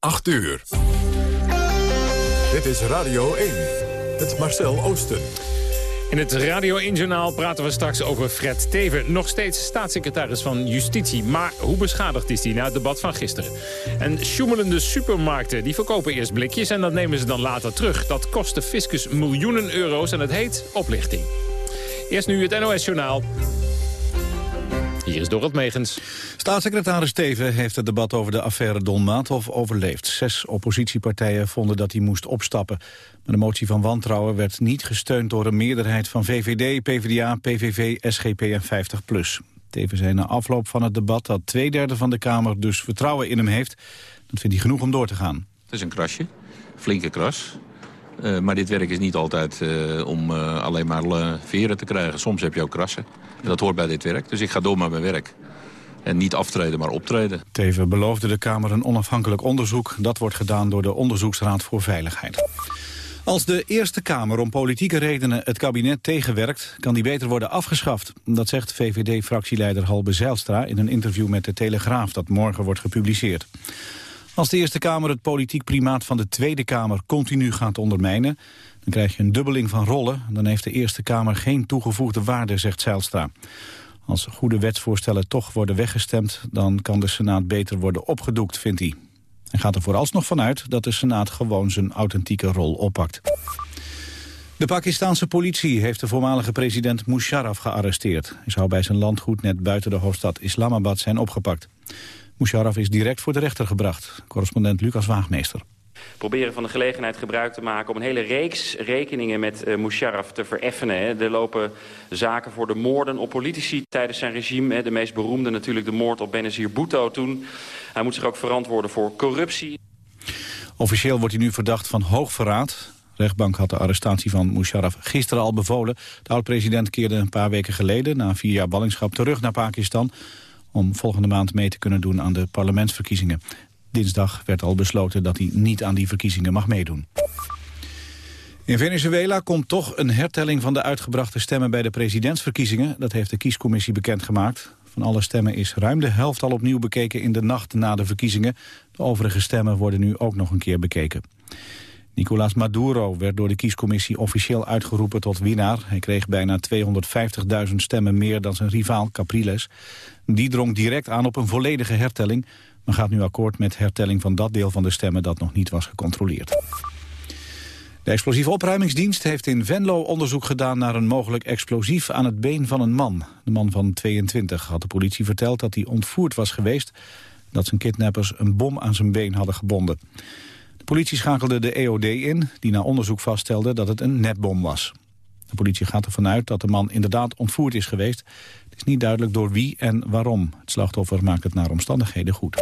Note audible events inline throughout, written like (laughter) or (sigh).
8 uur. Dit is Radio 1. Het Marcel Oosten. In het Radio 1-journaal praten we straks over Fred Teven. Nog steeds staatssecretaris van Justitie. Maar hoe beschadigd is hij na het debat van gisteren? En sjoemelende supermarkten die verkopen eerst blikjes... en dat nemen ze dan later terug. Dat kost de fiscus miljoenen euro's en het heet oplichting. Eerst nu het NOS-journaal. Hier is Dorot Megens. Staatssecretaris Teven heeft het debat over de affaire Don Maathoff overleefd. Zes oppositiepartijen vonden dat hij moest opstappen. Maar de motie van wantrouwen werd niet gesteund door een meerderheid van VVD, PvdA, PVV, SGP en 50PLUS. Teven zei na afloop van het debat dat twee derde van de Kamer dus vertrouwen in hem heeft. Dat vindt hij genoeg om door te gaan. Het is een krasje, flinke kras. Uh, maar dit werk is niet altijd uh, om uh, alleen maar veren te krijgen. Soms heb je ook krassen. En dat hoort bij dit werk. Dus ik ga door met mijn werk. En niet aftreden, maar optreden. Teven beloofde de Kamer een onafhankelijk onderzoek. Dat wordt gedaan door de Onderzoeksraad voor Veiligheid. Als de Eerste Kamer om politieke redenen het kabinet tegenwerkt... kan die beter worden afgeschaft. Dat zegt VVD-fractieleider Halbe Zijlstra... in een interview met de Telegraaf dat morgen wordt gepubliceerd. Als de Eerste Kamer het politiek primaat van de Tweede Kamer continu gaat ondermijnen... dan krijg je een dubbeling van rollen. Dan heeft de Eerste Kamer geen toegevoegde waarde, zegt Zijlstra. Als goede wetsvoorstellen toch worden weggestemd... dan kan de Senaat beter worden opgedoekt, vindt hij. Hij gaat er vooralsnog vanuit dat de Senaat gewoon zijn authentieke rol oppakt. De Pakistanse politie heeft de voormalige president Musharraf gearresteerd. Hij zou bij zijn landgoed net buiten de hoofdstad Islamabad zijn opgepakt. Musharraf is direct voor de rechter gebracht. Correspondent Lucas Waagmeester proberen van de gelegenheid gebruik te maken... om een hele reeks rekeningen met uh, Musharraf te vereffenen. Er lopen zaken voor de moorden op politici tijdens zijn regime. Hè. De meest beroemde natuurlijk de moord op Benazir Bhutto toen. Hij moet zich ook verantwoorden voor corruptie. Officieel wordt hij nu verdacht van hoogverraad. De rechtbank had de arrestatie van Musharraf gisteren al bevolen. De oud-president keerde een paar weken geleden... na vier jaar ballingschap terug naar Pakistan om volgende maand mee te kunnen doen aan de parlementsverkiezingen. Dinsdag werd al besloten dat hij niet aan die verkiezingen mag meedoen. In Venezuela komt toch een hertelling van de uitgebrachte stemmen bij de presidentsverkiezingen. Dat heeft de kiescommissie bekendgemaakt. Van alle stemmen is ruim de helft al opnieuw bekeken in de nacht na de verkiezingen. De overige stemmen worden nu ook nog een keer bekeken. Nicolás Maduro werd door de kiescommissie officieel uitgeroepen tot winnaar. Hij kreeg bijna 250.000 stemmen meer dan zijn rivaal Capriles. Die drong direct aan op een volledige hertelling... maar gaat nu akkoord met hertelling van dat deel van de stemmen dat nog niet was gecontroleerd. De explosieve opruimingsdienst heeft in Venlo onderzoek gedaan naar een mogelijk explosief aan het been van een man. De man van 22 had de politie verteld dat hij ontvoerd was geweest, dat zijn kidnappers een bom aan zijn been hadden gebonden. Politie schakelde de EOD in, die na onderzoek vaststelde dat het een netbom was. De politie gaat ervan uit dat de man inderdaad ontvoerd is geweest. Het is niet duidelijk door wie en waarom. Het slachtoffer maakt het naar omstandigheden goed.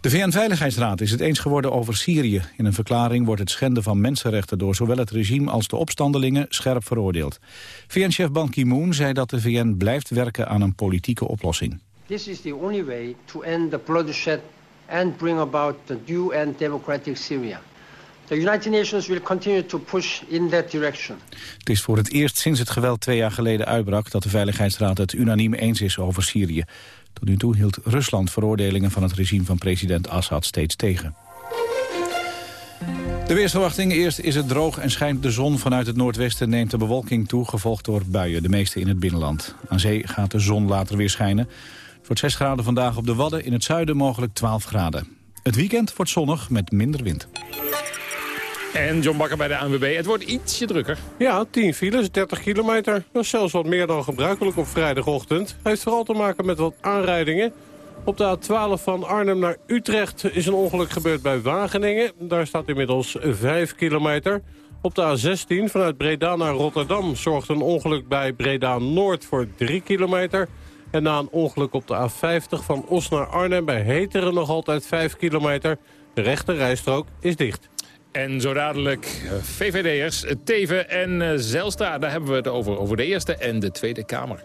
De VN-veiligheidsraad is het eens geworden over Syrië. In een verklaring wordt het schenden van mensenrechten door zowel het regime als de opstandelingen scherp veroordeeld. VN-chef Ban Ki-moon zei dat de VN blijft werken aan een politieke oplossing. This is the only way to end the bloodshed and bring about the new and democratic Syria. The United Nations will continue to push in that direction. Het is voor het eerst sinds het geweld twee jaar geleden uitbrak... dat de Veiligheidsraad het unaniem eens is over Syrië. Tot nu toe hield Rusland veroordelingen van het regime van president Assad steeds tegen. De weersverwachting. Eerst is het droog en schijnt de zon. Vanuit het noordwesten neemt de bewolking toe, gevolgd door buien. De meeste in het binnenland. Aan zee gaat de zon later weer schijnen. Het wordt 6 graden vandaag op de Wadden. In het zuiden mogelijk 12 graden. Het weekend wordt zonnig met minder wind. En John Bakker bij de ANWB. Het wordt ietsje drukker. Ja, 10 files, 30 kilometer. Dat is zelfs wat meer dan gebruikelijk op vrijdagochtend. Heeft vooral te maken met wat aanrijdingen. Op de A12 van Arnhem naar Utrecht is een ongeluk gebeurd bij Wageningen. Daar staat inmiddels 5 kilometer. Op de A16 vanuit Breda naar Rotterdam zorgt een ongeluk bij Breda Noord voor 3 kilometer. En na een ongeluk op de A50 van Os naar Arnhem bij Heteren nog altijd 5 kilometer. De rechte rijstrook is dicht. En zo dadelijk eh, VVD'ers, Teven en uh, Zelstra. Daar hebben we het over, over de Eerste en de Tweede Kamer.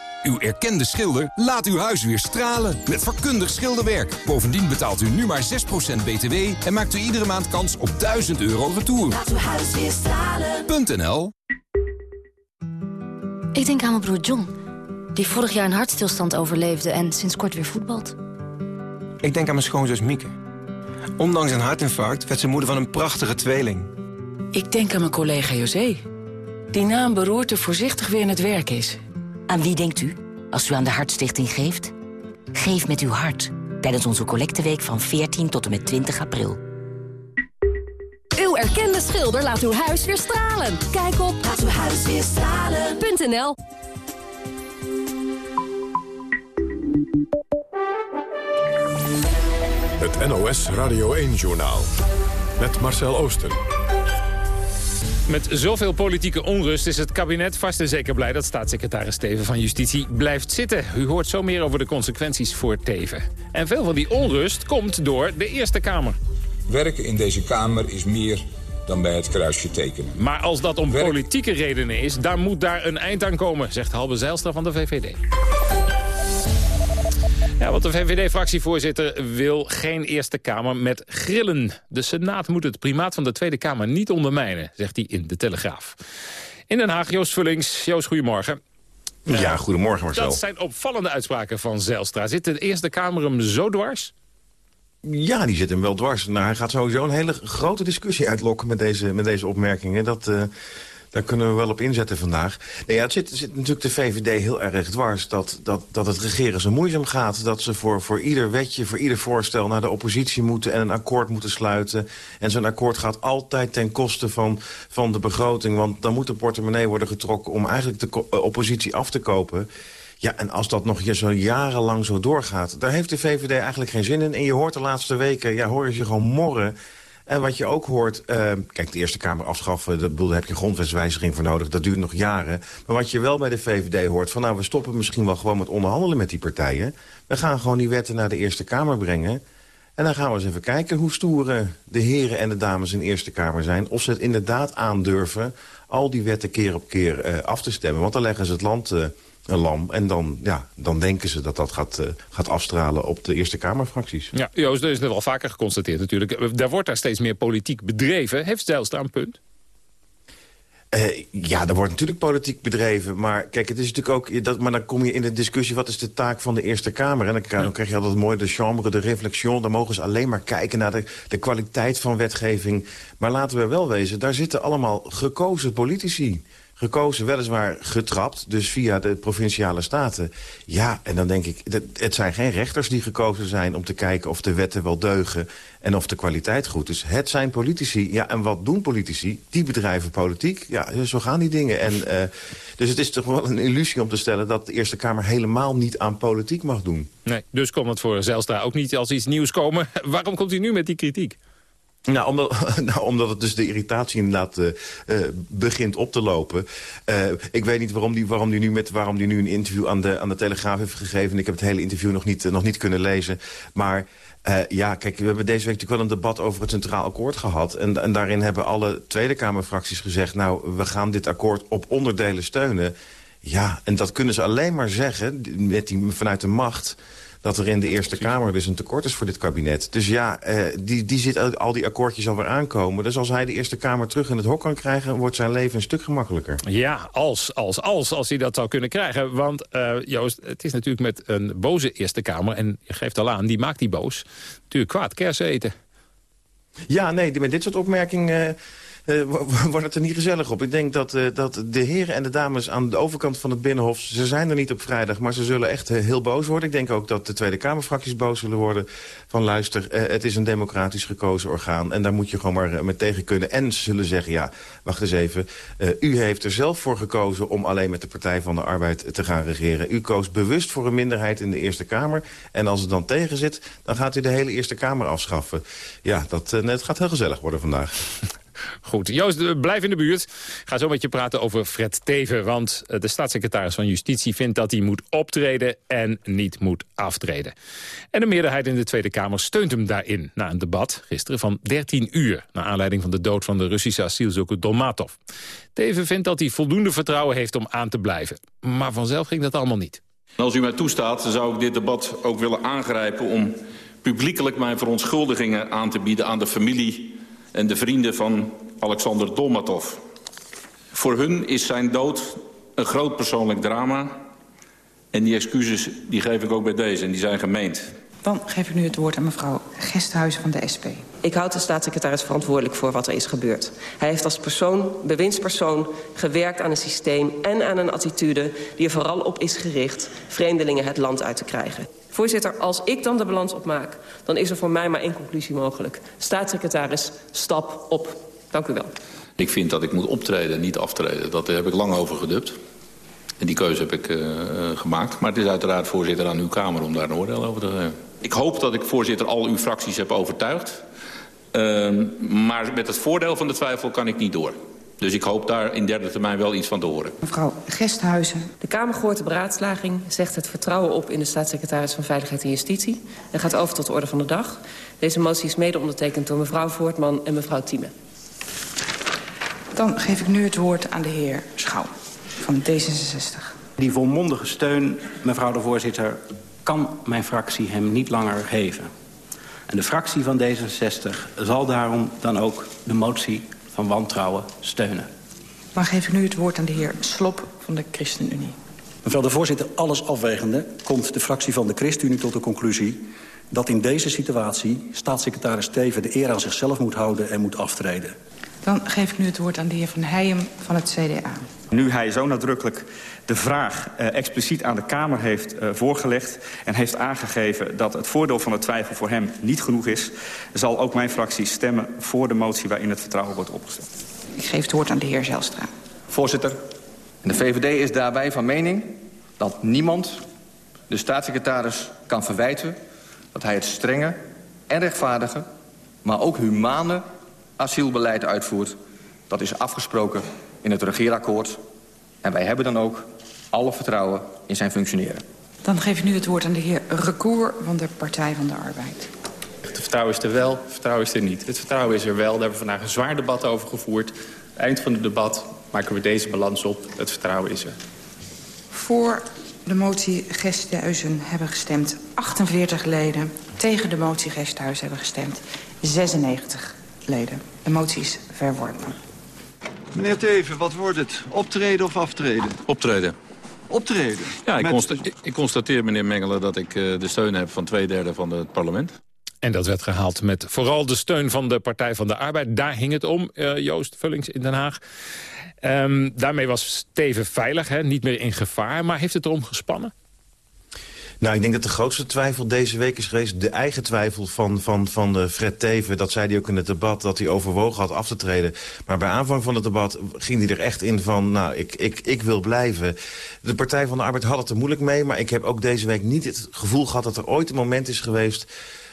Uw erkende schilder laat uw huis weer stralen met vakkundig schilderwerk. Bovendien betaalt u nu maar 6% btw en maakt u iedere maand kans op 1000 euro retour. Laat uw huis weer stralen. Ik denk aan mijn broer John, die vorig jaar een hartstilstand overleefde en sinds kort weer voetbalt. Ik denk aan mijn schoonzus Mieke. Ondanks een hartinfarct werd ze moeder van een prachtige tweeling. Ik denk aan mijn collega José, die na een beroerte voorzichtig weer in het werk is. Aan wie denkt u als u aan de Hartstichting geeft? Geef met uw hart tijdens onze collecteweek van 14 tot en met 20 april. Uw erkende schilder laat uw huis weer stralen. Kijk op laatuwhuisweerstralen.nl Het NOS Radio 1-journaal. Met Marcel Oosten. Met zoveel politieke onrust is het kabinet vast en zeker blij... dat staatssecretaris Teven van Justitie blijft zitten. U hoort zo meer over de consequenties voor Teven. En veel van die onrust komt door de Eerste Kamer. Werken in deze Kamer is meer dan bij het kruisje tekenen. Maar als dat om politieke redenen is, dan moet daar een eind aan komen... zegt Halbe Zijlstra van de VVD. Ja, want de VVD-fractievoorzitter wil geen Eerste Kamer met grillen. De Senaat moet het primaat van de Tweede Kamer niet ondermijnen, zegt hij in De Telegraaf. In Den Haag, Joost Vullings. Joost, goedemorgen. Ja, goedemorgen Marcel. Dat zijn opvallende uitspraken van Zijlstra. Zit de Eerste Kamer hem zo dwars? Ja, die zit hem wel dwars. Nou, hij gaat sowieso een hele grote discussie uitlokken met deze, met deze opmerkingen. Dat... Uh, daar kunnen we wel op inzetten vandaag. Nee, ja, het zit, zit natuurlijk de VVD heel erg dwars... Dat, dat, dat het regeren zo moeizaam gaat. Dat ze voor, voor ieder wetje, voor ieder voorstel naar de oppositie moeten... en een akkoord moeten sluiten. En zo'n akkoord gaat altijd ten koste van, van de begroting. Want dan moet de portemonnee worden getrokken... om eigenlijk de eh, oppositie af te kopen. Ja, en als dat nog zo jarenlang zo doorgaat... daar heeft de VVD eigenlijk geen zin in. En je hoort de laatste weken, ja, hoor je ze gewoon morren... En wat je ook hoort, uh, kijk, de Eerste Kamer afschaffen... Dat bedoel, daar heb je grondwetswijziging voor nodig, dat duurt nog jaren. Maar wat je wel bij de VVD hoort, van nou, we stoppen misschien wel gewoon met onderhandelen met die partijen. We gaan gewoon die wetten naar de Eerste Kamer brengen. En dan gaan we eens even kijken hoe stoer de heren en de dames in de Eerste Kamer zijn. Of ze het inderdaad aandurven al die wetten keer op keer uh, af te stemmen. Want dan leggen ze het land... Een lam. En dan, ja, dan denken ze dat dat gaat, uh, gaat afstralen op de Eerste Kamerfracties. Ja, Joost, dat is net al vaker geconstateerd natuurlijk. Daar wordt daar steeds meer politiek bedreven. Heeft Zijlstra een punt? Uh, ja, er wordt natuurlijk politiek bedreven. Maar kijk, het is natuurlijk ook... Dat, maar dan kom je in de discussie... wat is de taak van de Eerste Kamer? En dan, krijg, dan krijg je altijd mooi de chambre, de reflexion. Dan mogen ze alleen maar kijken naar de, de kwaliteit van wetgeving. Maar laten we wel wezen, daar zitten allemaal gekozen politici gekozen, weliswaar getrapt, dus via de provinciale staten. Ja, en dan denk ik, het zijn geen rechters die gekozen zijn... om te kijken of de wetten wel deugen en of de kwaliteit goed is. Het zijn politici. Ja, en wat doen politici? Die bedrijven politiek. Ja, zo gaan die dingen. En, uh, dus het is toch wel een illusie om te stellen... dat de Eerste Kamer helemaal niet aan politiek mag doen. Nee, dus komt het voor Zijlstra ook niet als iets nieuws komen. (laughs) Waarom komt hij nu met die kritiek? Nou omdat, (laughs) nou, omdat het dus de irritatie inderdaad uh, uh, begint op te lopen. Uh, ik weet niet waarom die, waarom, die nu met, waarom die nu een interview aan de, aan de Telegraaf heeft gegeven. Ik heb het hele interview nog niet, nog niet kunnen lezen. Maar ja, kijk, we hebben deze week natuurlijk wel een debat over het Centraal Akkoord gehad. En, en daarin hebben alle Tweede Kamerfracties gezegd... nou, we gaan dit akkoord op onderdelen steunen. Ja, en dat kunnen ze alleen maar zeggen met die, vanuit de macht dat er in de Eerste Kamer dus een tekort is voor dit kabinet. Dus ja, die, die zit al die akkoordjes alweer aankomen. Dus als hij de Eerste Kamer terug in het hok kan krijgen... wordt zijn leven een stuk gemakkelijker. Ja, als, als, als, als hij dat zou kunnen krijgen. Want Joost, het is natuurlijk met een boze Eerste Kamer... en je geeft al aan, die maakt die boos. Natuurlijk kwaad kersen eten. Ja, nee, met dit soort opmerkingen uh, wordt het er niet gezellig op. Ik denk dat, uh, dat de heren en de dames aan de overkant van het Binnenhof... ze zijn er niet op vrijdag, maar ze zullen echt uh, heel boos worden. Ik denk ook dat de Tweede Kamerfracties boos zullen worden. Van luister, het is een democratisch gekozen orgaan... en daar moet je gewoon maar met tegen kunnen. En ze zullen zeggen, ja, wacht eens even... u heeft er zelf voor gekozen om alleen met de Partij van de Arbeid te gaan regeren. U koos bewust voor een minderheid in de Eerste Kamer. En als het dan tegen zit, dan gaat u de hele Eerste Kamer afschaffen. Ja, dat, het gaat heel gezellig worden vandaag. Goed, Joost, blijf in de buurt. Ik ga zo met je praten over Fred Teven. Want eh, de staatssecretaris van Justitie vindt dat hij moet optreden en niet moet aftreden. En de meerderheid in de Tweede Kamer steunt hem daarin. Na een debat gisteren van 13 uur. Naar aanleiding van de dood van de Russische asielzoeker Dolmatov. Teven vindt dat hij voldoende vertrouwen heeft om aan te blijven. Maar vanzelf ging dat allemaal niet. Als u mij toestaat, zou ik dit debat ook willen aangrijpen... om publiekelijk mijn verontschuldigingen aan te bieden aan de familie en de vrienden van Alexander Dolmatov. Voor hun is zijn dood een groot persoonlijk drama. En die excuses die geef ik ook bij deze en die zijn gemeend. Dan geef ik nu het woord aan mevrouw Gesthuizen van de SP. Ik houd de staatssecretaris verantwoordelijk voor wat er is gebeurd. Hij heeft als persoon, bewindspersoon, gewerkt aan een systeem en aan een attitude... die er vooral op is gericht vreemdelingen het land uit te krijgen. Voorzitter, als ik dan de balans opmaak, dan is er voor mij maar één conclusie mogelijk. Staatssecretaris, stap op. Dank u wel. Ik vind dat ik moet optreden, niet aftreden. Dat heb ik lang over gedubt. En die keuze heb ik uh, gemaakt. Maar het is uiteraard, voorzitter, aan uw Kamer om daar een oordeel over te geven. Ik hoop dat ik, voorzitter, al uw fracties heb overtuigd. Uh, maar met het voordeel van de twijfel kan ik niet door. Dus ik hoop daar in derde termijn wel iets van te horen. Mevrouw Gesthuizen. De Kamer gehoord de beraadslaging zegt het vertrouwen op... in de staatssecretaris van Veiligheid en Justitie... en gaat over tot de orde van de dag. Deze motie is mede ondertekend door mevrouw Voortman en mevrouw Thieme. Dan geef ik nu het woord aan de heer Schouw van D66. Die volmondige steun, mevrouw de voorzitter, kan mijn fractie hem niet langer geven. En de fractie van D66 zal daarom dan ook de motie van wantrouwen steunen. Dan geef ik nu het woord aan de heer Slop van de ChristenUnie. Mevrouw de voorzitter, alles afwegende komt de fractie van de ChristenUnie tot de conclusie dat in deze situatie staatssecretaris Steven de eer aan zichzelf moet houden en moet aftreden. Dan geef ik nu het woord aan de heer Van Heijem van het CDA. Nu hij zo nadrukkelijk de vraag uh, expliciet aan de Kamer heeft uh, voorgelegd... en heeft aangegeven dat het voordeel van de twijfel voor hem niet genoeg is... zal ook mijn fractie stemmen voor de motie waarin het vertrouwen wordt opgesteld. Ik geef het woord aan de heer Zelstra. Voorzitter, de VVD is daarbij van mening dat niemand de staatssecretaris kan verwijten... dat hij het strenge en rechtvaardige, maar ook humane asielbeleid uitvoert. Dat is afgesproken in het regeerakkoord. En wij hebben dan ook alle vertrouwen in zijn functioneren. Dan geef ik nu het woord aan de heer Recour van de Partij van de Arbeid. Het vertrouwen is er wel, het vertrouwen is er niet. Het vertrouwen is er wel, daar hebben we vandaag een zwaar debat over gevoerd. Eind van het debat maken we deze balans op. Het vertrouwen is er. Voor de motie Gesthuizen hebben gestemd 48 leden. Tegen de motie Gesthuizen hebben gestemd 96 leden. De motie is verworpen. Meneer Teven, wat wordt het? Optreden of aftreden? Optreden. Optreden? Ja, ik, constateer, ik constateer, meneer Mengelen, dat ik uh, de steun heb van twee derde van het parlement. En dat werd gehaald met vooral de steun van de Partij van de Arbeid. Daar hing het om, uh, Joost Vullings in Den Haag. Um, daarmee was Steven veilig, hè, niet meer in gevaar. Maar heeft het erom gespannen? Nou, ik denk dat de grootste twijfel deze week is geweest... de eigen twijfel van, van, van de Fred Teven. Dat zei hij ook in het debat, dat hij overwogen had af te treden. Maar bij aanvang van het debat ging hij er echt in van... nou, ik, ik, ik wil blijven. De Partij van de Arbeid had het er moeilijk mee... maar ik heb ook deze week niet het gevoel gehad dat er ooit een moment is geweest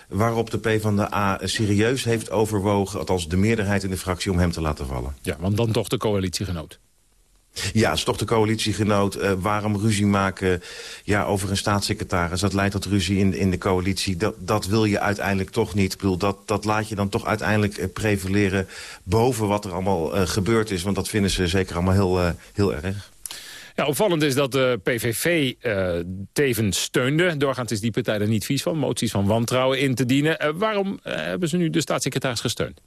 waarop de PvdA serieus heeft overwogen... althans de meerderheid in de fractie om hem te laten vallen. Ja, want dan toch de coalitiegenoot. Ja, is toch de coalitiegenoot. Uh, waarom ruzie maken ja, over een staatssecretaris? Dat leidt tot ruzie in, in de coalitie. Dat, dat wil je uiteindelijk toch niet. Ik bedoel, dat, dat laat je dan toch uiteindelijk uh, prevaleren... boven wat er allemaal uh, gebeurd is. Want dat vinden ze zeker allemaal heel, heel erg. Ja, opvallend is dat de PVV uh, tevens steunde. Doorgaans is die partij er niet vies van, moties van wantrouwen in te dienen. waarom hebben ze nu de staatssecretaris gesteund?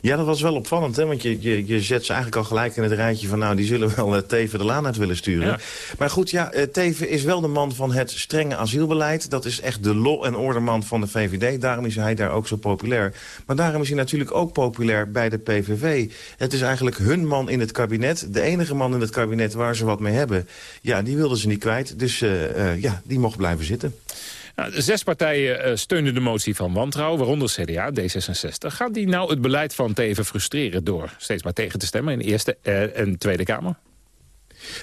Ja, dat was wel opvallend, hè? want je, je, je zet ze eigenlijk al gelijk in het rijtje van... nou, die zullen wel uh, Teven de laan uit willen sturen. Maar goed, ja, uh, Teven is wel de man van het strenge asielbeleid. Dat is echt de law- en orderman van de VVD. Daarom is hij daar ook zo populair. Maar daarom is hij natuurlijk ook populair bij de PVV. Het is eigenlijk hun man in het kabinet. De enige man in het kabinet waar ze wat mee hebben. Ja, die wilden ze niet kwijt. Dus uh, ja, die mocht blijven zitten. Nou, zes partijen uh, steunen de motie van wantrouwen, waaronder CDA, D66. Gaat die nou het beleid van Teven frustreren door steeds maar tegen te stemmen in de Eerste en Tweede Kamer?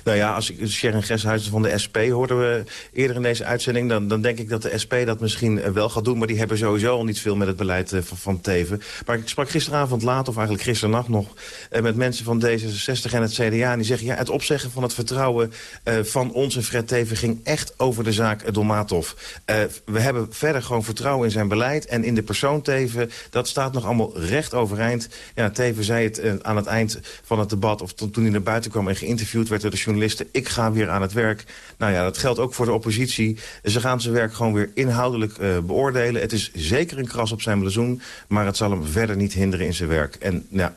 Nou ja, als ik Sharon Greshuizen van de SP hoorden we eerder in deze uitzending... Dan, dan denk ik dat de SP dat misschien eh, wel gaat doen... maar die hebben sowieso al niet veel met het beleid uh, van, van, Teven. Maar ik sprak gisteravond laat, of eigenlijk gisternacht nog... Uh, met mensen van D66 en het CDA. En die zeggen, ja, het opzeggen van het vertrouwen van onze Fred Teven... ging echt over de zaak Dolmatov. we hebben verder gewoon vertrouwen in zijn beleid. En in de persoon Teven, dat staat nog allemaal recht overeind. Ja, Teven zei het aan het eind van het debat... of toen hij naar buiten kwam en geïnterviewd werd de journalisten, ik ga weer aan het werk. Nou ja, dat geldt ook voor de oppositie. Ze gaan zijn werk gewoon weer inhoudelijk uh, beoordelen. Het is zeker een kras op zijn blazoen, maar het zal hem verder niet hinderen in zijn werk. En nou,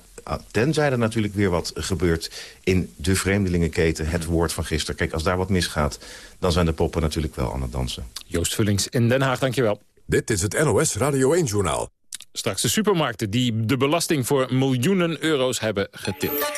tenzij er natuurlijk weer wat gebeurt in de vreemdelingenketen, het woord van gisteren. Kijk, als daar wat misgaat, dan zijn de poppen natuurlijk wel aan het dansen. Joost Vullings in Den Haag, dankjewel. Dit is het NOS Radio 1-journaal. Straks de supermarkten die de belasting voor miljoenen euro's hebben getild.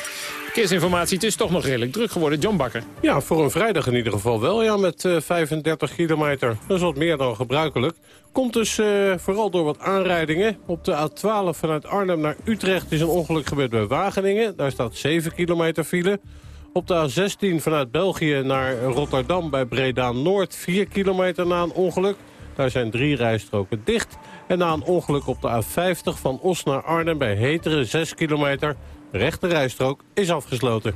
Verkeersinformatie, het is toch nog redelijk druk geworden. John Bakker. Ja, voor een vrijdag in ieder geval wel, ja, met uh, 35 kilometer. Dat is wat meer dan gebruikelijk. Komt dus uh, vooral door wat aanrijdingen. Op de A12 vanuit Arnhem naar Utrecht is een ongeluk gebeurd bij Wageningen. Daar staat 7 kilometer file. Op de A16 vanuit België naar Rotterdam bij Breda-Noord 4 kilometer na een ongeluk. Daar zijn drie rijstroken dicht. En na een ongeluk op de A50 van Os naar Arnhem bij Heteren 6 kilometer... De rechte rijstrook is afgesloten.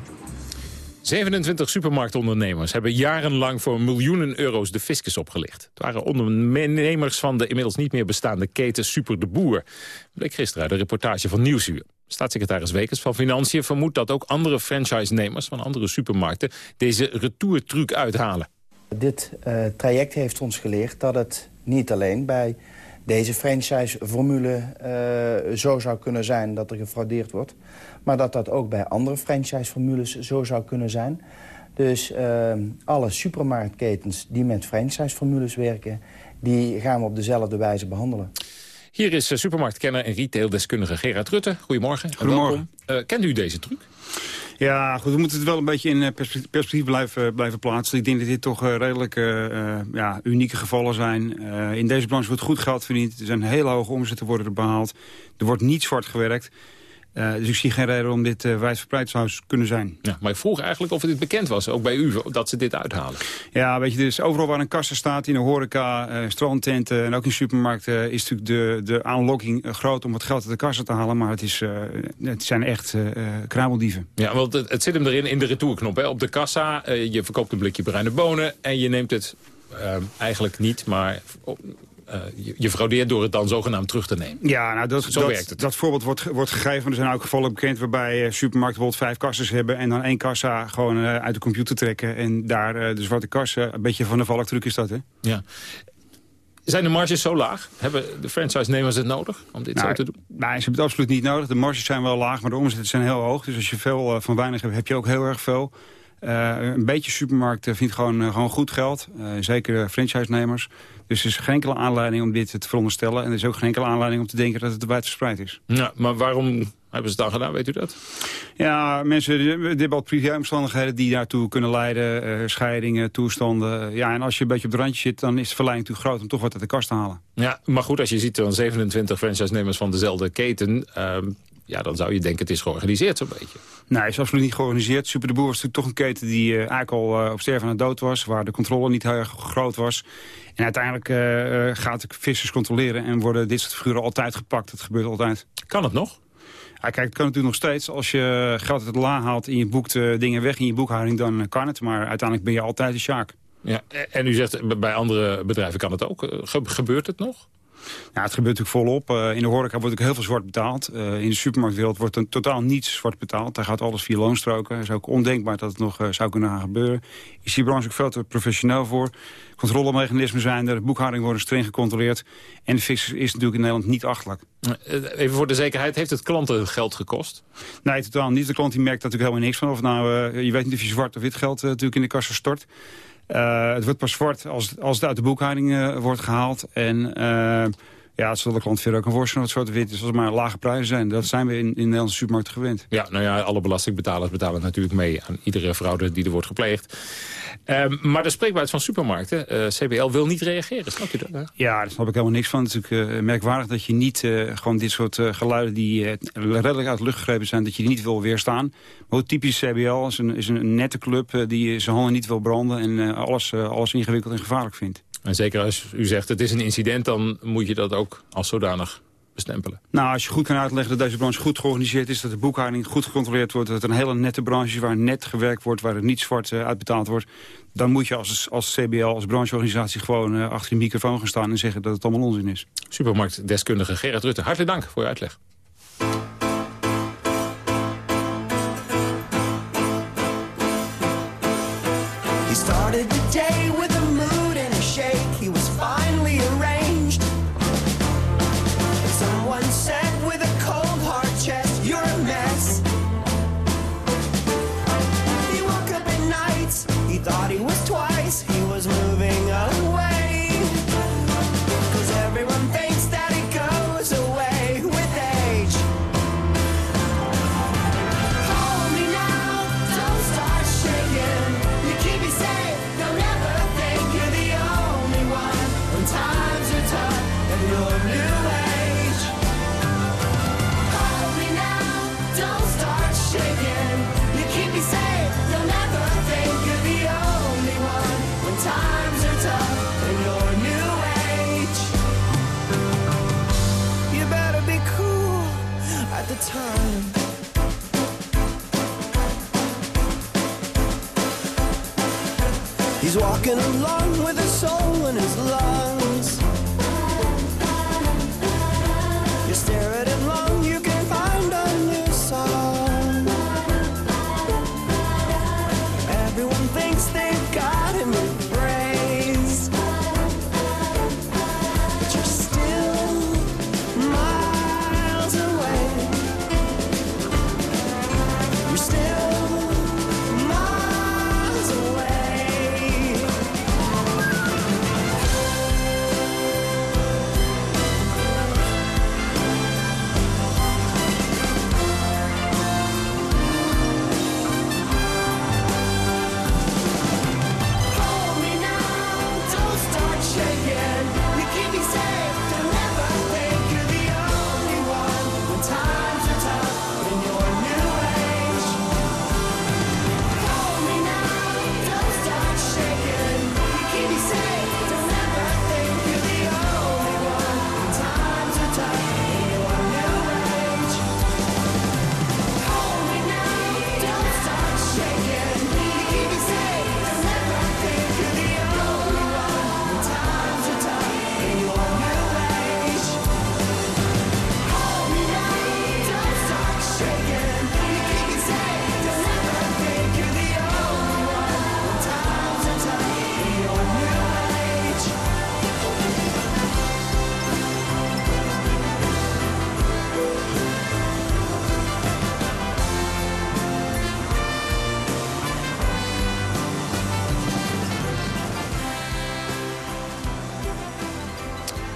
27 supermarktondernemers hebben jarenlang voor miljoenen euro's de fiscus opgelicht. Het waren ondernemers van de inmiddels niet meer bestaande keten Super de Boer. Bleek gisteren uit de reportage van Nieuwsuur. Staatssecretaris Wekers van Financiën vermoedt dat ook andere franchise-nemers van andere supermarkten deze retourtruc uithalen. Dit uh, traject heeft ons geleerd dat het niet alleen bij deze franchise-formule uh, zo zou kunnen zijn dat er gefraudeerd wordt. Maar dat dat ook bij andere franchise-formules zo zou kunnen zijn. Dus uh, alle supermarktketens die met franchise-formules werken... die gaan we op dezelfde wijze behandelen. Hier is supermarktkenner en retaildeskundige Gerard Rutte. Goedemorgen. Goedemorgen. Uh, kent u deze truc? Ja, goed, we moeten het wel een beetje in perspectief blijven, blijven plaatsen. Ik denk dat dit toch redelijk uh, ja, unieke gevallen zijn. Uh, in deze branche wordt goed geld verdiend. Er zijn hele hoge omzetten worden behaald. Er wordt niet zwart gewerkt. Uh, dus ik zie geen reden om dit uh, wijdverbreid zou kunnen zijn. Ja, maar ik vroeg eigenlijk of het bekend was, ook bij u, dat ze dit uithalen. Ja, weet je, dus overal waar een kassa staat, in de horeca, uh, strandtenten en ook in supermarkten... is natuurlijk de, de aanlokking groot om het geld uit de kassa te halen. Maar het, is, het zijn echt krameldieven. Ja, want het, het, zit hem erin in de retourknop. Hè? Op de kassa, je verkoopt een blikje bruine bonen en je neemt het eigenlijk niet, maar... Uh, je, je fraudeert door het dan zogenaamd terug te nemen. Ja, nou dat, Zo dat, werkt het. dat voorbeeld wordt, wordt gegeven. Er zijn ook gevallen bekend waarbij uh, supermarkten bijvoorbeeld vijf kassas hebben... en dan één kassa gewoon uh, uit de computer trekken... en daar de zwarte kassa, een beetje van de valktruc is dat, hè? Ja. Zijn de marges zo laag? Hebben de franchise-nemers het nodig om dit nou, zo te doen? Nee, ze hebben het absoluut niet nodig. De marges zijn wel laag, maar de omzetten zijn heel hoog. Dus als je veel van weinig hebt, heb je ook heel erg veel. Uh, een beetje supermarkt vindt gewoon, uh, gewoon goed geld. Zeker franchise-nemers. Dus er is geen enkele aanleiding om dit te veronderstellen. En er is ook geen enkele aanleiding om te denken dat het wijd verspreid is. Ja, maar waarom hebben ze het dan gedaan, weet u dat? Ja, mensen hebben al privéomstandigheden die daartoe kunnen leiden. scheidingen, toestanden. Ja, en als je een beetje op het randje zit, dan is de verleiding toe groot om toch wat uit de kast te halen. Ja, maar goed, als je ziet dan 27 franchise-nemers van dezelfde keten... Ehm, ja, dan zou je denken het is georganiseerd zo'n beetje. Nee, het is absoluut niet georganiseerd. Super de Boer was natuurlijk toch een keten die uh, eigenlijk al uh, op sterven de dood was. Waar de controle niet heel erg groot was. En uiteindelijk uh, gaat de vissers controleren en worden dit soort figuren altijd gepakt. Dat gebeurt altijd. Kan het nog? Ja, kijk, het kan natuurlijk nog steeds. Als je geld uit de la haalt en je boekt dingen weg in je boekhouding, dan kan het. Maar uiteindelijk ben je altijd de sjaak. Ja, en u zegt bij andere bedrijven kan het ook. Gebeurt het nog? Ja, het gebeurt natuurlijk volop. Uh, in de horeca wordt ook heel veel zwart betaald. Uh, in de supermarktwereld wordt er totaal niets zwart betaald. Daar gaat alles via loonstroken. Het is ook ondenkbaar dat het nog uh, zou kunnen gaan gebeuren. Is die branche ook veel te professioneel voor. Controlemechanismen zijn er, boekhouding worden streng gecontroleerd. En de vis is natuurlijk in Nederland niet achtelijk. Even voor de zekerheid, heeft het klanten geld gekost? Nee, totaal niet. De klant die merkt natuurlijk helemaal niks van. Of nou, je weet niet of je zwart of wit geld natuurlijk in de kassa stort. Uh, het wordt pas zwart als, als het uit de boekhouding uh, wordt gehaald. En uh, ja, het zal de klant verder ook een voorstellen wat zwart wit is. Als er maar lage prijzen zijn. Dat zijn we in, in de Nederlandse supermarkt gewend. Ja, nou ja, alle belastingbetalers betalen natuurlijk mee aan iedere fraude die er wordt gepleegd. Um, maar de spreekbuis van supermarkten, uh, CBL, wil niet reageren. Snap je dat? Ja, daar snap ik helemaal niks van. Het is natuurlijk uh, merkwaardig dat je niet uh, gewoon dit soort geluiden... die redelijk uit de lucht gegrepen zijn, dat je die niet wil weerstaan. Maar typisch CBL is een, is een nette club die zijn handen niet wil branden... en alles, alles ingewikkeld en gevaarlijk vindt. En zeker als u zegt het is een incident, dan moet je dat ook als zodanig bestempelen. Nou, als je goed kan uitleggen dat deze branche goed georganiseerd is... dat de boekhouding goed gecontroleerd wordt... dat het een hele nette branche is waar net gewerkt wordt... waar er niet zwart uh, uitbetaald wordt... dan moet je als, als CBL, als brancheorganisatie... gewoon uh, achter die microfoon gaan staan en zeggen dat het allemaal onzin is. Supermarktdeskundige Gerrit Rutte, hartelijk dank voor uw uitleg. Walking along with a soul in his lungs.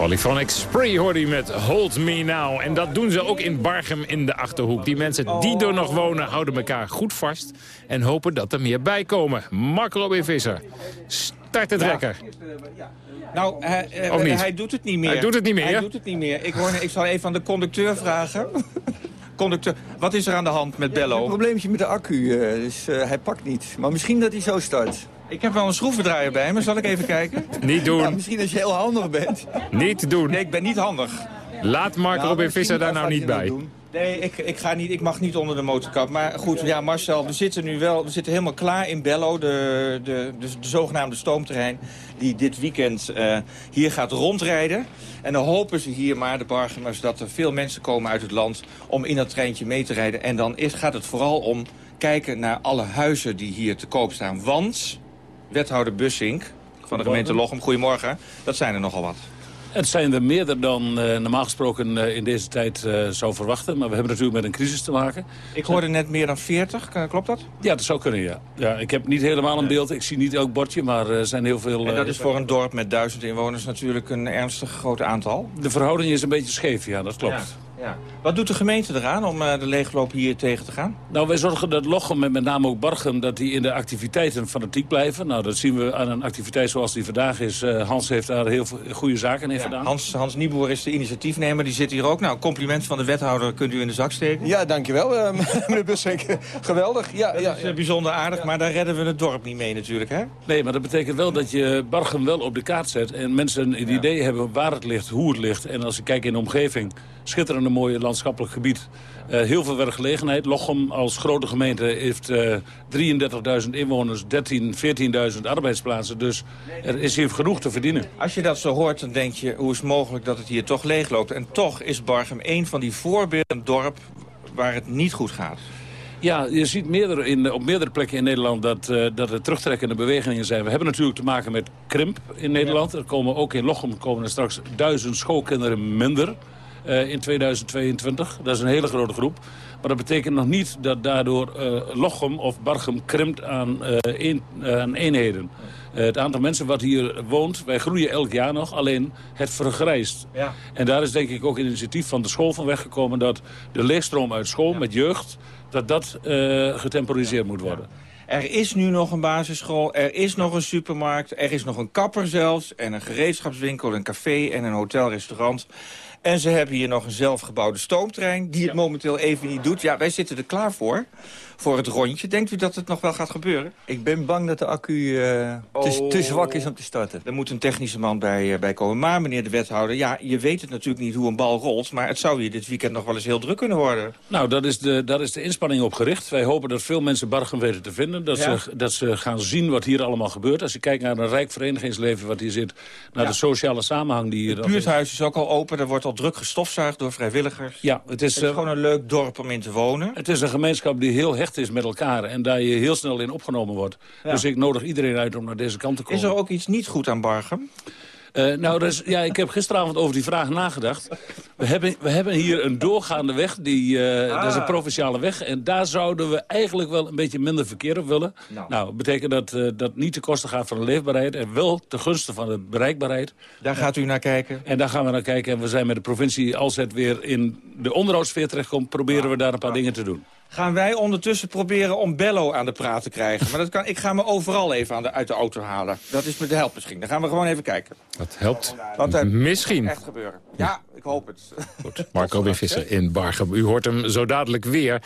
Polyphonic Spree hoorde u met Hold Me Now. En dat doen ze ook in Bargem in de Achterhoek. Die mensen die er nog wonen houden elkaar goed vast... en hopen dat er meer bij komen. Mark Robin Visser, start de trekker. Nou, hij, eh, niet? hij doet het niet meer. Hij doet het niet meer? Hij doet het niet meer. Ik, hoor, ik zal even aan de conducteur vragen. (laughs) conducteur, wat is er aan de hand met Bello? Een probleempje met de accu, eh, dus eh, hij pakt niet. Maar misschien dat hij zo start. Ik heb wel een schroevendraaier bij me, zal ik even kijken? Niet doen. Ja, misschien als je heel handig bent. Niet doen. Nee, ik ben niet handig. Laat Mark Nou, Robin Visser daar nou niet bij. doen. Nee, ik, ik, ga niet, ik mag niet onder de motorkap. Maar goed, ja, Marcel, we zitten nu wel we zitten helemaal klaar in Bello. De, de, de, de zogenaamde stoomterrein die dit weekend uh, hier gaat rondrijden. En dan hopen ze hier maar, de bargemers, dat er veel mensen komen uit het land... om in dat treintje mee te rijden. En dan is, gaat het vooral om kijken naar alle huizen die hier te koop staan. Want, wethouder Bussink van de gemeente Lochem, goedemorgen, dat zijn er nogal wat. Het zijn er meerder dan uh, normaal gesproken uh, in deze tijd uh, zou verwachten. Maar we hebben natuurlijk met een crisis te maken. Ik hoorde net meer dan 40, klopt dat? Ja, dat zou kunnen, ja. ja ik heb niet helemaal een beeld. Ik zie niet elk bordje, maar er zijn heel veel... En dat is voor een dorp met duizend inwoners natuurlijk een ernstig groot aantal? De verhouding is een beetje scheef, ja, dat klopt. Ja. Ja. Wat doet de gemeente eraan om uh, de leegloop hier tegen te gaan? Nou, wij zorgen dat Lochem en met name ook Bargem... dat die in de activiteiten fanatiek blijven. Nou, dat zien we aan een activiteit zoals die vandaag is. Uh, Hans heeft daar heel veel goede zaken in ja, gedaan. Hans, Hans Nieboer is de initiatiefnemer, die zit hier ook. Nou, compliment van de wethouder kunt u in de zak steken. Ja, dankjewel, uh, (laughs) meneer Bussink. Geweldig. Ja, dat ja, is bijzonder aardig, maar daar redden we het dorp niet mee natuurlijk, hè? Nee, maar dat betekent wel dat je Bargem wel op de kaart zet... en mensen een idee hebben waar het ligt, hoe het ligt. En als ik kijk in de omgeving, schitterende mooie landschappelijk gebied. Uh, heel veel werkgelegenheid. Lochem als grote gemeente heeft uh, 33.000 inwoners, 13, 14.000 arbeidsplaatsen. Dus er is hier genoeg te verdienen. Als je dat zo hoort, dan denk je, hoe is het mogelijk dat het hier toch leegloopt? En toch is Bargem een van die voorbeelden dorp waar het niet goed gaat. Ja, je ziet meerdere in, op meerdere plekken in Nederland dat, uh, dat er terugtrekkende bewegingen zijn. We hebben natuurlijk te maken met krimp in Nederland. Er komen ook in Lochem komen er straks duizend schoolkinderen minder. Uh, in 2022. Dat is een hele grote groep. Maar dat betekent nog niet dat daardoor uh, Lochem of Bargem krimpt aan, een, aan eenheden. het aantal mensen wat hier woont, wij groeien elk jaar nog, alleen het vergrijst. Ja. En daar is denk ik ook een initiatief van de school van weggekomen... dat de leegstroom uit school ja. met jeugd, dat dat getemporiseerd moet worden. Er is nu nog een basisschool, er is nog een supermarkt, er is nog een kapper zelfs... en een gereedschapswinkel, een café en een hotelrestaurant... En ze hebben hier nog een zelfgebouwde stoomtrein... die het ja. momenteel even niet doet. Ja, wij zitten er klaar voor, voor het rondje. Denkt u dat het nog wel gaat gebeuren? Ik ben bang dat de accu uh, oh. te, te, zwak is om te starten. Er moet een technische man bij, uh, bij komen. Maar, meneer de wethouder, ja, je weet het natuurlijk niet hoe een bal rolt... maar het zou hier dit weekend nog wel eens heel druk kunnen worden. Nou, dat is de, daar is de inspanning op gericht. Wij hopen dat veel mensen Bargen weten te vinden. Dat, ja. ze, dat ze gaan zien wat hier allemaal gebeurt. Als je kijkt naar een rijk verenigingsleven wat hier zit... naar ja. de sociale samenhang die hier... Het buurthuis is ook al open, er wordt al druk gestofzuigd door vrijwilligers. Ja, het is, het is uh, gewoon een leuk dorp om in te wonen. Het is een gemeenschap die heel hecht is met elkaar en daar je heel snel in opgenomen wordt. Ja. Dus ik nodig iedereen uit om naar deze kant te komen. Is er ook iets niet goed aan Bargem? Uh, nou, dus, ja, ik heb gisteravond over die vraag nagedacht. We hebben, we hebben hier een doorgaande weg, die, uh, ah. dat is een provinciale weg. En daar zouden we eigenlijk wel een beetje minder verkeer op willen. Nou, nou betekent dat uh, dat niet ten koste gaat van de leefbaarheid... en wel ten gunste van de bereikbaarheid. Daar gaat u naar kijken? En daar gaan we naar kijken. En we zijn met de provincie, als het weer in de onderhoudssfeer terechtkomt... proberen we daar een paar ah. dingen te doen gaan wij ondertussen proberen om Bello aan de praat te krijgen. Maar dat kan, ik ga me overal even aan de, uit de auto halen. Dat is met de help misschien. Dan gaan we gewoon even kijken. Dat helpt Want, uh, misschien. echt gebeuren. Ja, ik hoop het. Goed, Marco. Visser in Bargem. U hoort hem zo dadelijk weer.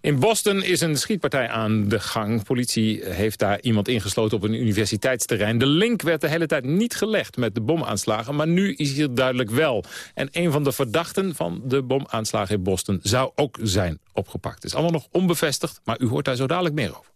In Boston is een schietpartij aan de gang. Politie heeft daar iemand ingesloten op een universiteitsterrein. De link werd de hele tijd niet gelegd met de bomaanslagen... maar nu is hier duidelijk wel. En een van de verdachten van de bomaanslagen in Boston... zou ook zijn opgepakt. Het is allemaal nog onbevestigd, maar u hoort daar zo dadelijk meer over.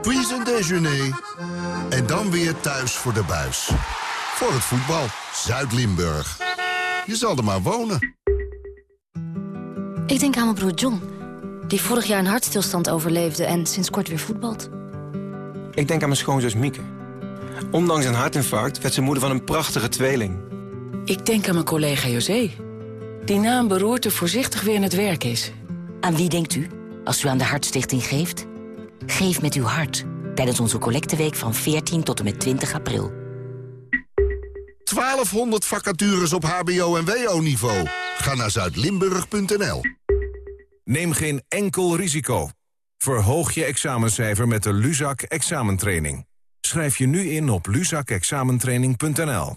puis een déjeuner... en dan weer thuis voor de buis. Voor het voetbal, Zuid-Limburg. Je zal er maar wonen. Ik denk aan mijn broer John, die vorig jaar een hartstilstand overleefde... en sinds kort weer voetbalt. Ik denk aan mijn schoonzus Mieke. Ondanks een hartinfarct werd ze moeder van een prachtige tweeling. Ik denk aan mijn collega José, die na een beroerte voorzichtig weer in het werk is. Aan wie denkt u als u aan de Hartstichting geeft? Geef met uw hart tijdens onze collecteweek van 14 tot en met 20 april. 1200 vacatures op hbo- en wo-niveau. Ga naar zuidlimburg.nl. Neem geen enkel risico. Verhoog je examencijfer met de Luzak examentraining. Schrijf je nu in op luzakexamentraining.nl.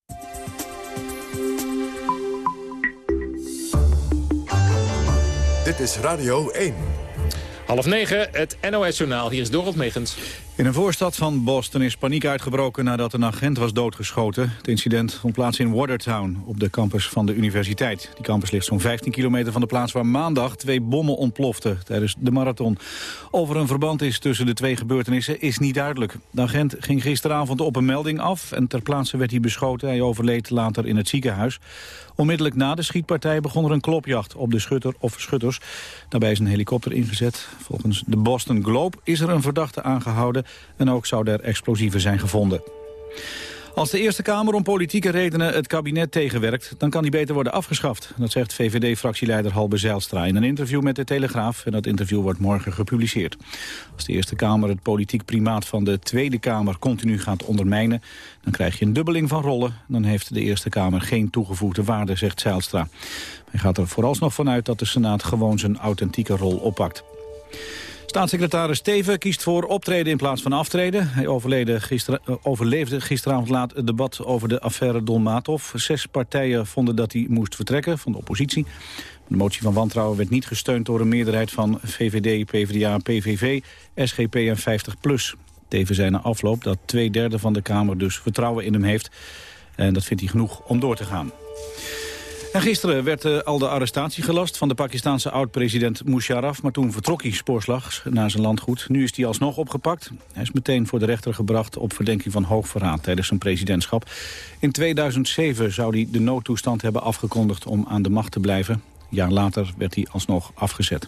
Dit is Radio 1. Half negen, het NOS-journaal. Hier is Dorot Megens. In een voorstad van Boston is paniek uitgebroken nadat een agent was doodgeschoten. Het incident vond plaats in Watertown, op de campus van de universiteit. Die campus ligt zo'n 15 kilometer van de plaats waar maandag twee bommen ontploften tijdens de marathon. Of er een verband is tussen de twee gebeurtenissen is niet duidelijk. De agent ging gisteravond op een melding af en ter plaatse werd hij beschoten. Hij overleed later in het ziekenhuis. Onmiddellijk na de schietpartij begon er een klopjacht op de schutter of schutters. Daarbij is een helikopter ingezet. Volgens de Boston Globe is er een verdachte aangehouden en ook zouden er explosieven zijn gevonden. Als de Eerste Kamer om politieke redenen het kabinet tegenwerkt... dan kan die beter worden afgeschaft. Dat zegt VVD-fractieleider Halbe Zijlstra in een interview met de Telegraaf. En dat interview wordt morgen gepubliceerd. Als de Eerste Kamer het politiek primaat van de Tweede Kamer continu gaat ondermijnen... dan krijg je een dubbeling van rollen. Dan heeft de Eerste Kamer geen toegevoegde waarde, zegt Zijlstra. Hij gaat er vooralsnog vanuit dat de Senaat gewoon zijn authentieke rol oppakt. Staatssecretaris Steven kiest voor optreden in plaats van aftreden. Hij uh, overleefde gisteravond laat het debat over de affaire Dolmatov. Zes partijen vonden dat hij moest vertrekken van de oppositie. De motie van wantrouwen werd niet gesteund door een meerderheid van VVD, PvdA, PVV, SGP en 50PLUS. Teven zei na afloop dat twee derde van de Kamer dus vertrouwen in hem heeft. En dat vindt hij genoeg om door te gaan. En gisteren werd uh, al de arrestatie gelast van de Pakistanse oud-president Musharraf. Maar toen vertrok hij spoorslags naar zijn landgoed. Nu is hij alsnog opgepakt. Hij is meteen voor de rechter gebracht op verdenking van hoogverraad tijdens zijn presidentschap. In 2007 zou hij de noodtoestand hebben afgekondigd om aan de macht te blijven. Een jaar later werd hij alsnog afgezet.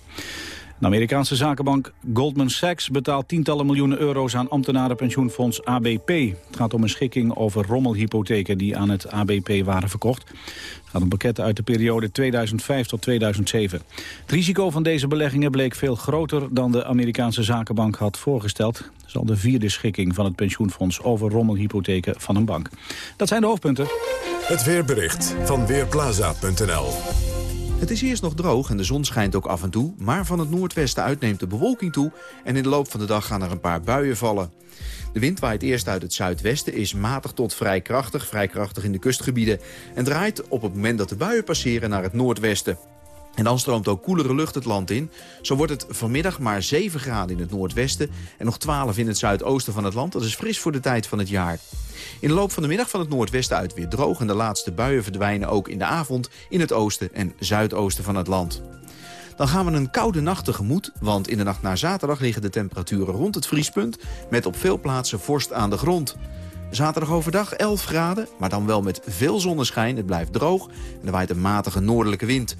De Amerikaanse zakenbank Goldman Sachs betaalt tientallen miljoenen euro's aan ambtenarenpensioenfonds ABP. Het gaat om een schikking over rommelhypotheken die aan het ABP waren verkocht. Het gaat om pakketten uit de periode 2005 tot 2007. Het risico van deze beleggingen bleek veel groter dan de Amerikaanse zakenbank had voorgesteld. Dat is al de vierde schikking van het pensioenfonds over rommelhypotheken van een bank. Dat zijn de hoofdpunten. Het weerbericht van Weerplaza.nl het is eerst nog droog en de zon schijnt ook af en toe... maar van het noordwesten uit neemt de bewolking toe... en in de loop van de dag gaan er een paar buien vallen. De wind waait eerst uit het zuidwesten, is matig tot vrij krachtig... vrij krachtig in de kustgebieden... en draait op het moment dat de buien passeren naar het noordwesten. En dan stroomt ook koelere lucht het land in. Zo wordt het vanmiddag maar 7 graden in het noordwesten... en nog 12 in het zuidoosten van het land. Dat is fris voor de tijd van het jaar. In de loop van de middag van het noordwesten uit weer droog... en de laatste buien verdwijnen ook in de avond in het oosten en zuidoosten van het land. Dan gaan we een koude nacht tegemoet, want in de nacht naar zaterdag liggen de temperaturen rond het vriespunt... met op veel plaatsen vorst aan de grond. Zaterdag overdag 11 graden, maar dan wel met veel zonneschijn. Het blijft droog en er waait een matige noordelijke wind.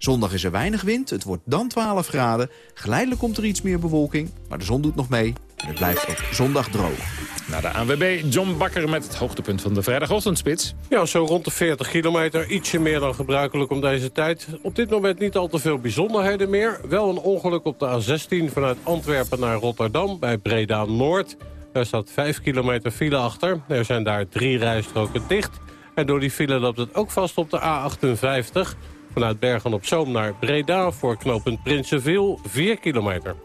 Zondag is er weinig wind, het wordt dan 12 graden. Geleidelijk komt er iets meer bewolking, maar de zon doet nog mee. En het blijft ook zondag droog. Naar de ANWB, John Bakker met het hoogtepunt van de vrijdagochtendspits. Ja, zo rond de 40 kilometer. Ietsje meer dan gebruikelijk om deze tijd. Op dit moment niet al te veel bijzonderheden meer. Wel een ongeluk op de A16 vanuit Antwerpen naar Rotterdam bij Breda Noord. Daar staat 5 kilometer file achter. Er zijn daar drie rijstroken dicht. En door die file loopt het ook vast op de A58 Vanuit Bergen op Zoom naar Breda voor knooppunt Prinsenville 4 kilometer.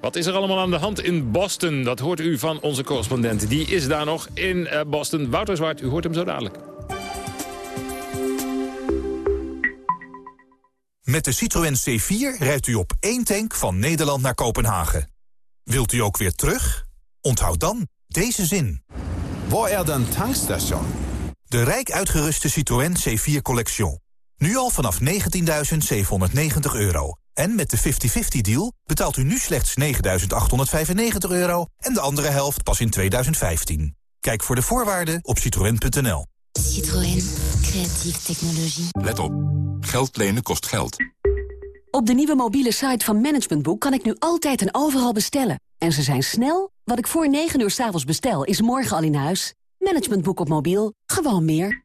Wat is er allemaal aan de hand in Boston? Dat hoort u van onze correspondent. Die is daar nog in eh, Boston. Wouter Zwart, u hoort hem zo dadelijk. Met de Citroën C4 rijdt u op één tank van Nederland naar Kopenhagen. Wilt u ook weer terug? Onthoud dan deze zin. Waar er dan tankstation? De rijk uitgeruste Citroën C4 Collection. Nu al vanaf 19.790 euro. En met de 50-50-deal betaalt u nu slechts 9.895 euro... en de andere helft pas in 2015. Kijk voor de voorwaarden op citroën.nl. Citroën. Creatieve technologie. Let op. Geld lenen kost geld. Op de nieuwe mobiele site van Managementboek kan ik nu altijd en overal bestellen. En ze zijn snel. Wat ik voor 9 uur s'avonds bestel, is morgen al in huis. Managementboek op mobiel. Gewoon meer.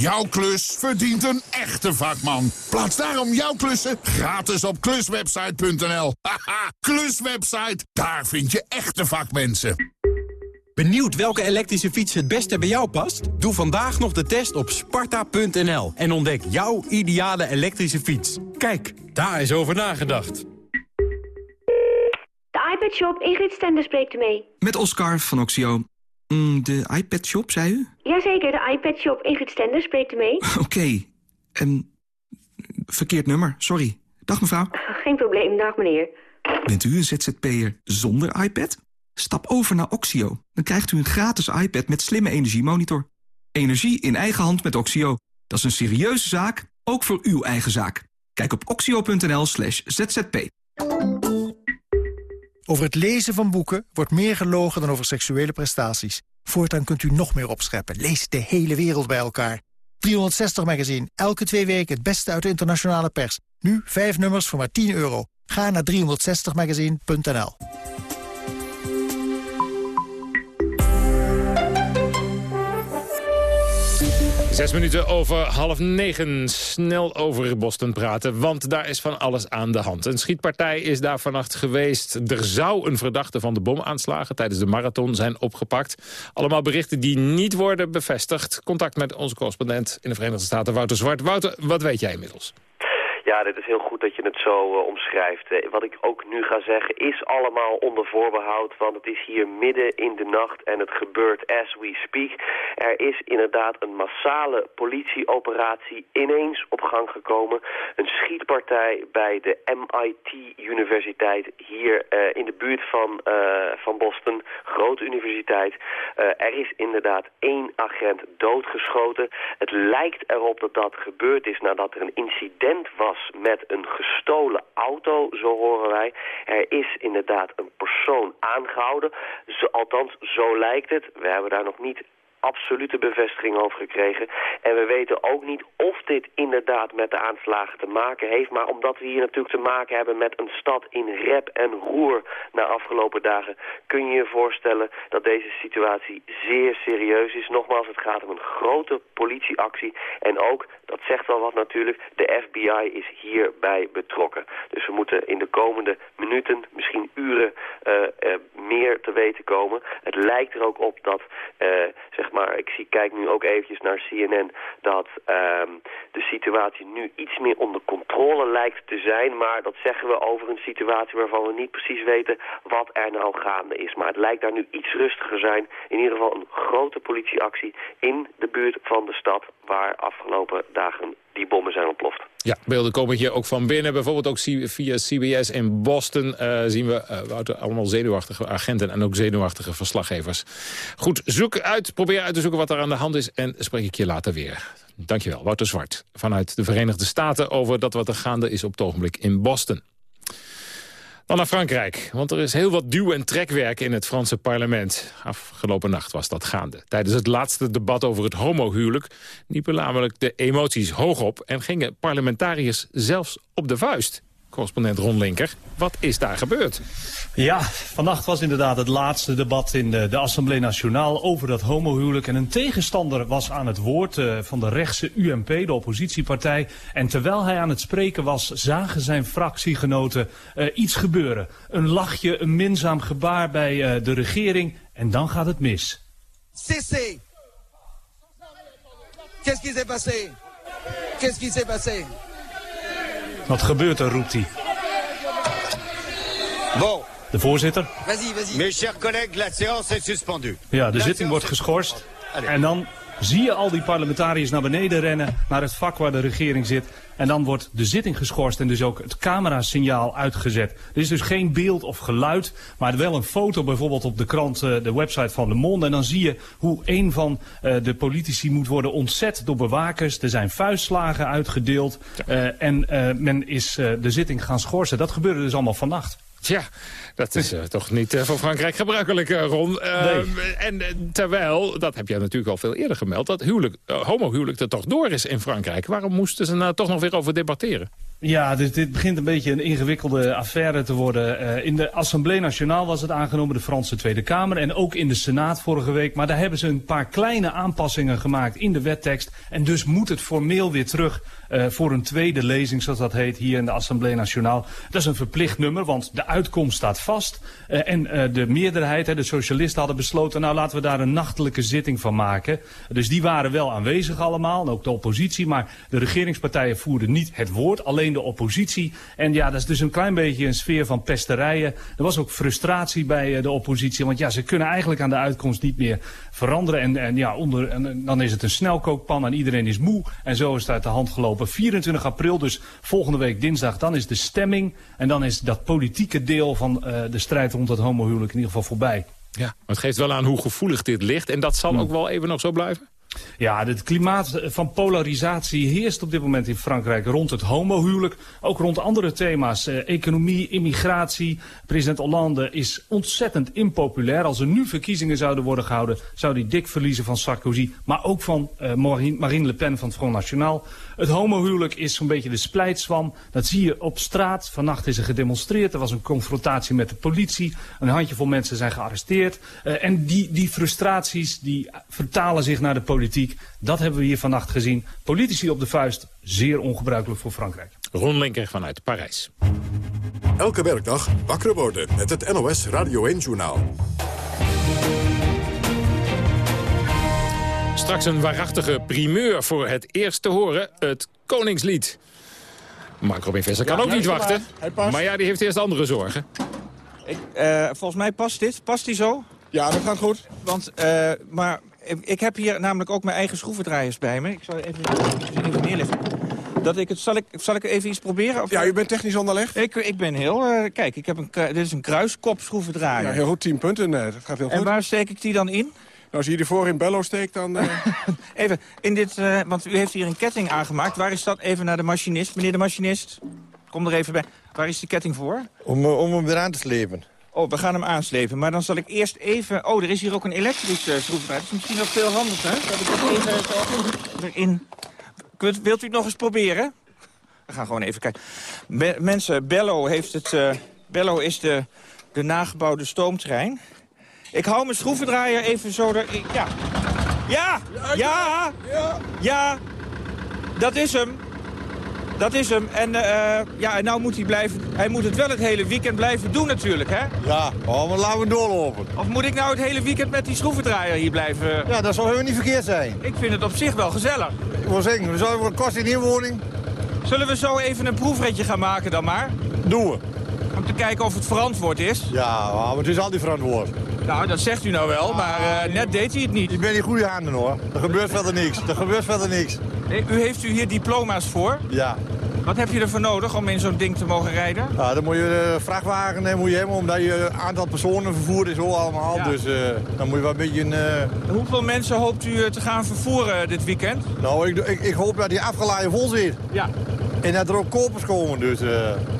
Jouw klus verdient een echte vakman. Plaats daarom jouw klussen gratis op kluswebsite.nl. (laughs) Haha, kluswebsite, daar vind je echte vakmensen. Benieuwd welke elektrische fiets het beste bij jou past? Doe vandaag nog de test op sparta.nl en ontdek jouw ideale elektrische fiets. Kijk, daar is over nagedacht. De iPad Shop, Ingrid Stender spreekt u mee. Met Oscar van Oxio. Mm, de iPad Shop, zei u? Jazeker, de iPad Shop, Ingrid Stender spreekt u mee. (laughs) Oké. En verkeerd nummer, sorry. Dag mevrouw. Geen probleem, dag meneer. Bent u een ZZP'er zonder iPad? Stap over naar Oxio. Dan krijgt u een gratis iPad met slimme energiemonitor. Energie in eigen hand met Oxio. Dat is een serieuze zaak, ook voor uw eigen zaak. Kijk op oxio.nl slash zzp. Over het lezen van boeken wordt meer gelogen dan over seksuele prestaties. Voortaan kunt u nog meer opscheppen. Lees de hele wereld bij elkaar. 360 Magazine. Elke twee weken het beste uit de internationale pers. Nu vijf nummers voor maar 10 euro. Ga naar 360magazine.nl. Zes minuten over half negen. Snel over Boston praten, want daar is van alles aan de hand. Een schietpartij is daar vannacht geweest. Er zou een verdachte van de bomaanslagen tijdens de marathon zijn opgepakt. Allemaal berichten die niet worden bevestigd. Contact met onze correspondent in de Verenigde Staten, Wouter Zwart. Wouter, wat weet jij inmiddels? Ja, dit is heel goed dat je het zo uh, omschrijft. Uh, wat ik ook nu ga zeggen is allemaal onder voorbehoud, want het is hier midden in de nacht en het gebeurt as we speak. Er is inderdaad een massale politieoperatie ineens op gang gekomen. Een schietpartij bij de MIT-universiteit hier uh, in de buurt van, van Boston, grote universiteit. er is inderdaad één agent doodgeschoten. Het lijkt erop dat dat gebeurd is nadat er een incident was met een gestolen auto, zo horen wij. Er is inderdaad een persoon aangehouden. Zo, althans, zo lijkt het. We hebben daar nog niet absolute bevestiging over gekregen. En we weten ook niet of dit inderdaad met de aanslagen te maken heeft. Maar omdat we hier natuurlijk te maken hebben met een stad in rep en roer na afgelopen dagen... kun je je voorstellen dat deze situatie zeer serieus is. Nogmaals, het gaat om een grote politieactie. En ook, dat zegt al wat natuurlijk, de FBI is hierbij betrokken. Dus we moeten in de komende minuten, misschien uren, uh, uh, meer te weten komen. Het lijkt er ook op dat... Uh, zeg maar, ik zie, kijk nu ook eventjes naar CNN, dat um, de situatie nu iets meer onder controle lijkt te zijn. Maar dat zeggen we over een situatie waarvan we niet precies weten wat er nou gaande is. Maar het lijkt daar nu iets rustiger zijn. In ieder geval een grote politieactie in de buurt van de stad waar afgelopen dagen die bommen zijn ontploft. Ja, beelden komen hier ook van binnen. Bijvoorbeeld ook via CBS in Boston uh, zien we uh, allemaal zenuwachtige agenten en ook zenuwachtige verslaggevers. Goed, zoek uit, probeer uit te zoeken wat er aan de hand is en spreek ik je later weer. Dankjewel, Wouter Zwart vanuit de Verenigde Staten over dat wat er gaande is op het ogenblik in Boston. Dan naar Frankrijk, want er is heel wat duw- en trekwerk in het Franse parlement. Afgelopen nacht was dat gaande. Tijdens het laatste debat over het homohuwelijk liepen namelijk de emoties hoog op... en gingen parlementariërs zelfs op de vuist. Correspondent Ron Linker, wat is daar gebeurd? Ja, vannacht was inderdaad het laatste debat in de, de Assemblée Nationale over dat homohuwelijk. En een tegenstander was aan het woord uh, van de rechtse UMP, de oppositiepartij. En terwijl hij aan het spreken was, zagen zijn fractiegenoten uh, iets gebeuren. Een lachje, een minzaam gebaar bij uh, de regering. En dan gaat het mis. Cessez! Qu'est-ce qui s'est passé? Qu'est-ce qui s'est passé? Wat gebeurt er, roept hij. Bon. De voorzitter. Vas-y, vas-y. Mes chers collègues, la séance est suspendue. Ja, de zitting wordt geschorst. En dan zie je al die parlementariërs naar beneden rennen, naar het vak waar de regering zit. En dan wordt de zitting geschorst en dus ook het camerasignaal uitgezet. Er is dus geen beeld of geluid, maar wel een foto bijvoorbeeld op de krant, eh, de website van Le Monde. En dan zie je hoe een van uh, de politici moet worden ontzet door bewakers. Er zijn vuistslagen uitgedeeld uh, en men is de zitting gaan schorsen. Dat gebeurde dus allemaal vannacht. Tja, dat is uh, (laughs) toch niet uh, voor Frankrijk gebruikelijk, uh, Ron. Nee. En terwijl, dat heb jij natuurlijk al veel eerder gemeld... dat huwelijk, homohuwelijk er toch door is in Frankrijk. Waarom moesten ze nou toch nog weer over debatteren? Ja, dus dit begint een beetje een ingewikkelde affaire te worden. Uh, in de Assemblée Nationale was het aangenomen, de Franse Tweede Kamer. En ook in de Senaat vorige week. Maar daar hebben ze een paar kleine aanpassingen gemaakt in de wettekst. En dus moet het formeel weer terug uh, voor een tweede lezing, zoals dat heet, hier in de Assemblée Nationale. Dat is een verplicht nummer, want de uitkomst staat vast. Uh, en de meerderheid, hè, de socialisten, hadden besloten... nou, laten we daar een nachtelijke zitting van maken. Dus die waren wel aanwezig allemaal, ook de oppositie. Maar de regeringspartijen voerden niet het woord, alleen de oppositie. En ja, dat is dus een klein beetje een sfeer van pesterijen. Er was ook frustratie bij de oppositie. Want ja, ze kunnen eigenlijk aan de uitkomst niet meer veranderen. En, en ja, onder, en, dan is het een snelkookpan en iedereen is moe. En zo is het uit de hand gelopen. 24 april, dus volgende week dinsdag, dan is de stemming. En dan is dat politieke deel van uh, de strijd rond het homohuwelijk in ieder geval voorbij. Ja, maar het geeft wel aan hoe gevoelig dit ligt. En dat zal ook wel even nog zo blijven? Ja, het klimaat van polarisatie heerst op dit moment in Frankrijk rond het homohuwelijk. Ook rond andere thema's. Eh, economie, immigratie. President Hollande is ontzettend impopulair. Als er nu verkiezingen zouden worden gehouden, zou hij dik verliezen van Sarkozy. Maar ook van uh, Marine Le Pen van het Front National. Het homohuwelijk is zo'n beetje de splijtswam. Dat zie je op straat. Vannacht is er gedemonstreerd. Er was een confrontatie met de politie. Een handjevol mensen zijn gearresteerd. Uh, en die, die frustraties die vertalen zich naar de politiek. Dat hebben we hier vannacht gezien. Politici op de vuist, zeer ongebruikelijk voor Frankrijk. Ron Linker vanuit Parijs. Elke werkdag wakker worden met het NOS Radio 1-journaal. Straks een waarachtige primeur voor het eerst te horen, het Koningslied. Mark Robin Visser kan Ja, ook niet wachten. Maar ja, die heeft eerst andere zorgen. Ik, eh, volgens mij past dit. Past die zo? Ja, dat gaat goed. Want, eh, maar ik, heb hier namelijk ook mijn eigen schroevendraaiers bij me. Ik zal even, even neerleggen. Dat ik het, zal, ik, zal ik even iets proberen? Of Ja, u bent technisch onderlegd? Ik, ik ben heel... eh, kijk, ik heb een, dit is een kruiskop schroevendraaier. Ja, heel goed, 10 punten. Nee, dat gaat heel en goed. waar steek ik die dan in? Nou, als je die ervoor in bello steekt, dan... eh, (laughs) Even, in dit, eh, want u heeft hier een ketting aangemaakt. Waar is dat? Even naar de machinist. Meneer de machinist, kom er even bij. Waar is die ketting voor? Om, eh, om hem eraan te slepen. Oh, we gaan hem aanslepen. Maar dan zal ik eerst even... Oh, er is hier ook een elektrische schroevendraaier. Dat is misschien nog veel handiger. Dat ik dat even erin... Wilt, wilt u het nog eens proberen? We gaan gewoon even kijken. Be- mensen, Bello heeft het... eh, Bello is de, de nagebouwde stoomtrein. Ik hou mijn schroevendraaier even zo er... Ja. Ja! Ja! Ja! Dat is hem. Dat is hem. En, eh, ja, en nou moet hij blijven... Hij moet het wel het hele weekend blijven doen natuurlijk, hè? Ja, oh, maar laten we doorlopen. Of moet ik nou het hele weekend met die schroevendraaier hier blijven? Ja, dat zou helemaal niet verkeerd zijn. Ik vind het op zich wel gezellig. Ik wil zeggen, we zouden kosten in inwoning. Zullen we zo even een proefritje gaan maken dan maar? Doen we. Om te kijken of het verantwoord is. Ja, maar het is altijd verantwoord. Nou, dat zegt u nou wel, maar eh, net deed hij het niet. Ik ben in goede handen hoor. Er gebeurt verder niks. Er gebeurt verder niks. Eh, U heeft u hier diploma's voor? Ja. Wat heb je ervoor nodig om in zo'n ding te mogen rijden? Ja, dan moet je de vrachtwagen eh, moet je hebben, omdat je een aantal personen vervoerd is hoor, allemaal. Ja. Dus eh, dan moet je wel een beetje een... Hoeveel mensen hoopt u te gaan vervoeren dit weekend? Nou, ik, ik, ik hoop dat die afgeladen vol zit. Ja. En dat er ook kopers komen, dus... eh,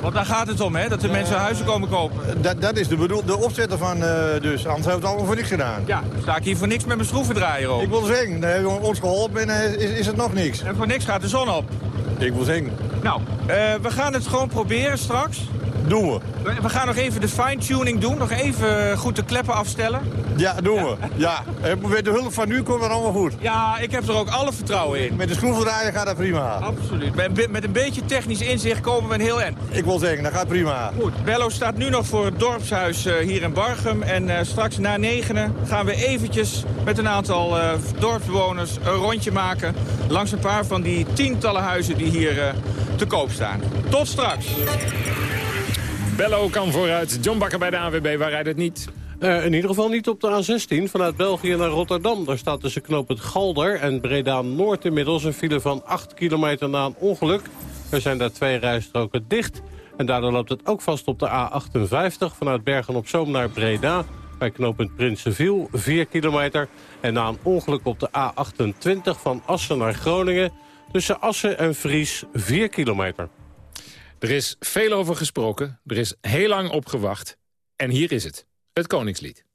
Want daar gaat het om, hè? Dat de mensen huizen komen kopen. dat, dat is de, bedoel, de opzetter van, eh, dus. Anders hebben we het allemaal voor niks gedaan. Ja, sta ik hier voor niks met mijn schroevendraaier op. Ik wil zeggen, daar hebben we ons geholpen en eh, is, is het nog niks. En voor niks gaat de zon op. Ik wil zeggen. Nou, eh, we gaan het gewoon proberen straks. Doen we. We- We gaan nog even de fine-tuning doen. Nog even goed de kleppen afstellen. Ja, doen we. Ja. Met de hulp van u komt het allemaal goed. Ja, ik heb er ook alle vertrouwen in. Met de schroevendraaier gaat dat prima. Absoluut. Met, met een beetje technisch inzicht komen we een heel eind. Ik wil zeggen, dat gaat prima. Goed, Bello staat nu nog voor het dorpshuis eh, hier in Bargum. En eh, straks na negenen gaan we eventjes met een aantal eh, dorpsbewoners een rondje maken... langs een paar van die tientallen huizen die hier eh, te koop staan. Tot straks. Bello kan vooruit. John Bakker bij de AWB, waar rijdt het niet? Eh, in ieder geval niet op de A16 vanuit België naar Rotterdam. Daar staat tussen knoop het Galder en Breda-Noord inmiddels een file van 8 kilometer na een ongeluk. Er zijn daar twee rijstroken dicht. En daardoor loopt het ook vast op de A58 vanuit Bergen-op-Zoom naar Breda. Bij knooppunt Prinsenviel 4 kilometer. En na een ongeluk op de A28 van Assen naar Groningen... tussen Assen en Vries 4 kilometer. Er is veel over gesproken, er is heel lang op gewacht. En hier is het, het Koningslied.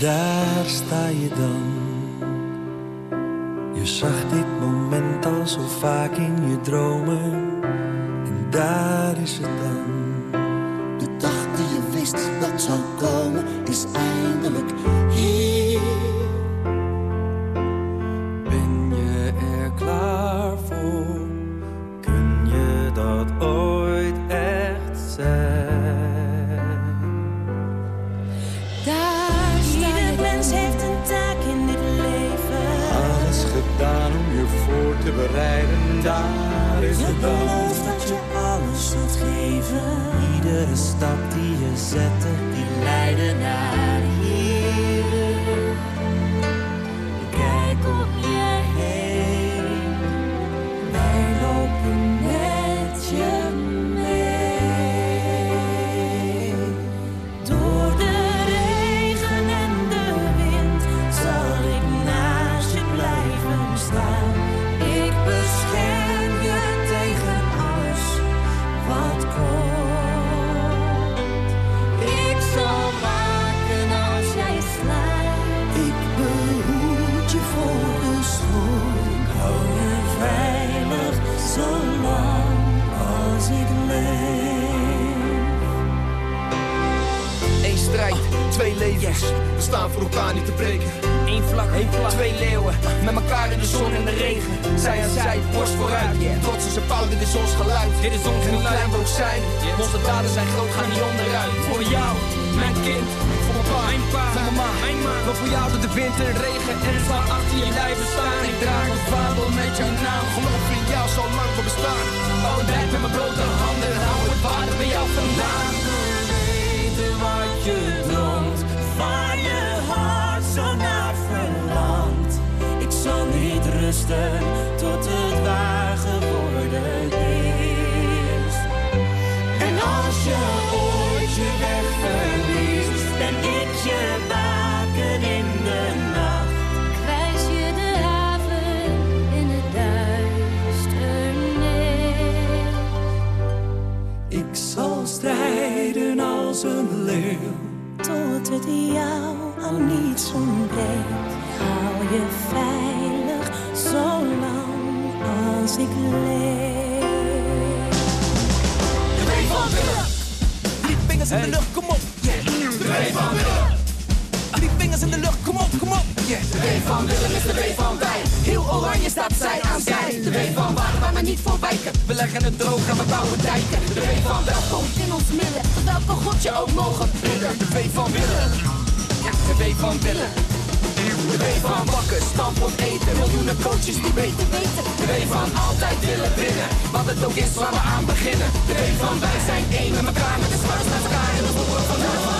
Daar sta je dan. Je zag dit moment al zo vaak in je dromen. En daar is het dan. Dit is ons klein zijn. Onze daden zijn groot, gaan niet onderuit. Voor jou, mijn kind. Voor mijn pa, mijn voor mijn ma. Voor jou door de wind en regen. En zal achter je blijven staan. Ik draag een vaandel met jouw naam. Geloof in jou, zo lang voor bestaan. Oh, drijf met mijn blote handen. Hou het water bij jou vandaan. weten wat je droomt, waar je hart zo naar verlangt. Ik zal niet rusten tot het waar het jou aan niets ontbreekt. Hou je veilig zolang als ik leef. De van Willem. Drie vingers in de lucht, kom op. Yeah. De van Willem. De lucht, kom op, kom op. De van Willem is de W van wij. Heel oranje staat zij aan zij. De W van waar we niet voor wijken. We leggen het droog en we bouwen dijken. De W van welkom in ons midden. Welke God je ook mogen bidden. De W van Willem. Ja, de W van Willem. De W van bakken, stampen, eten. Miljoenen coaches die weten. De W van altijd willen winnen. Wat het ook is waar we aan beginnen. De W van wij zijn één met elkaar. Met de spuis naar elkaar en we voeren vandaag.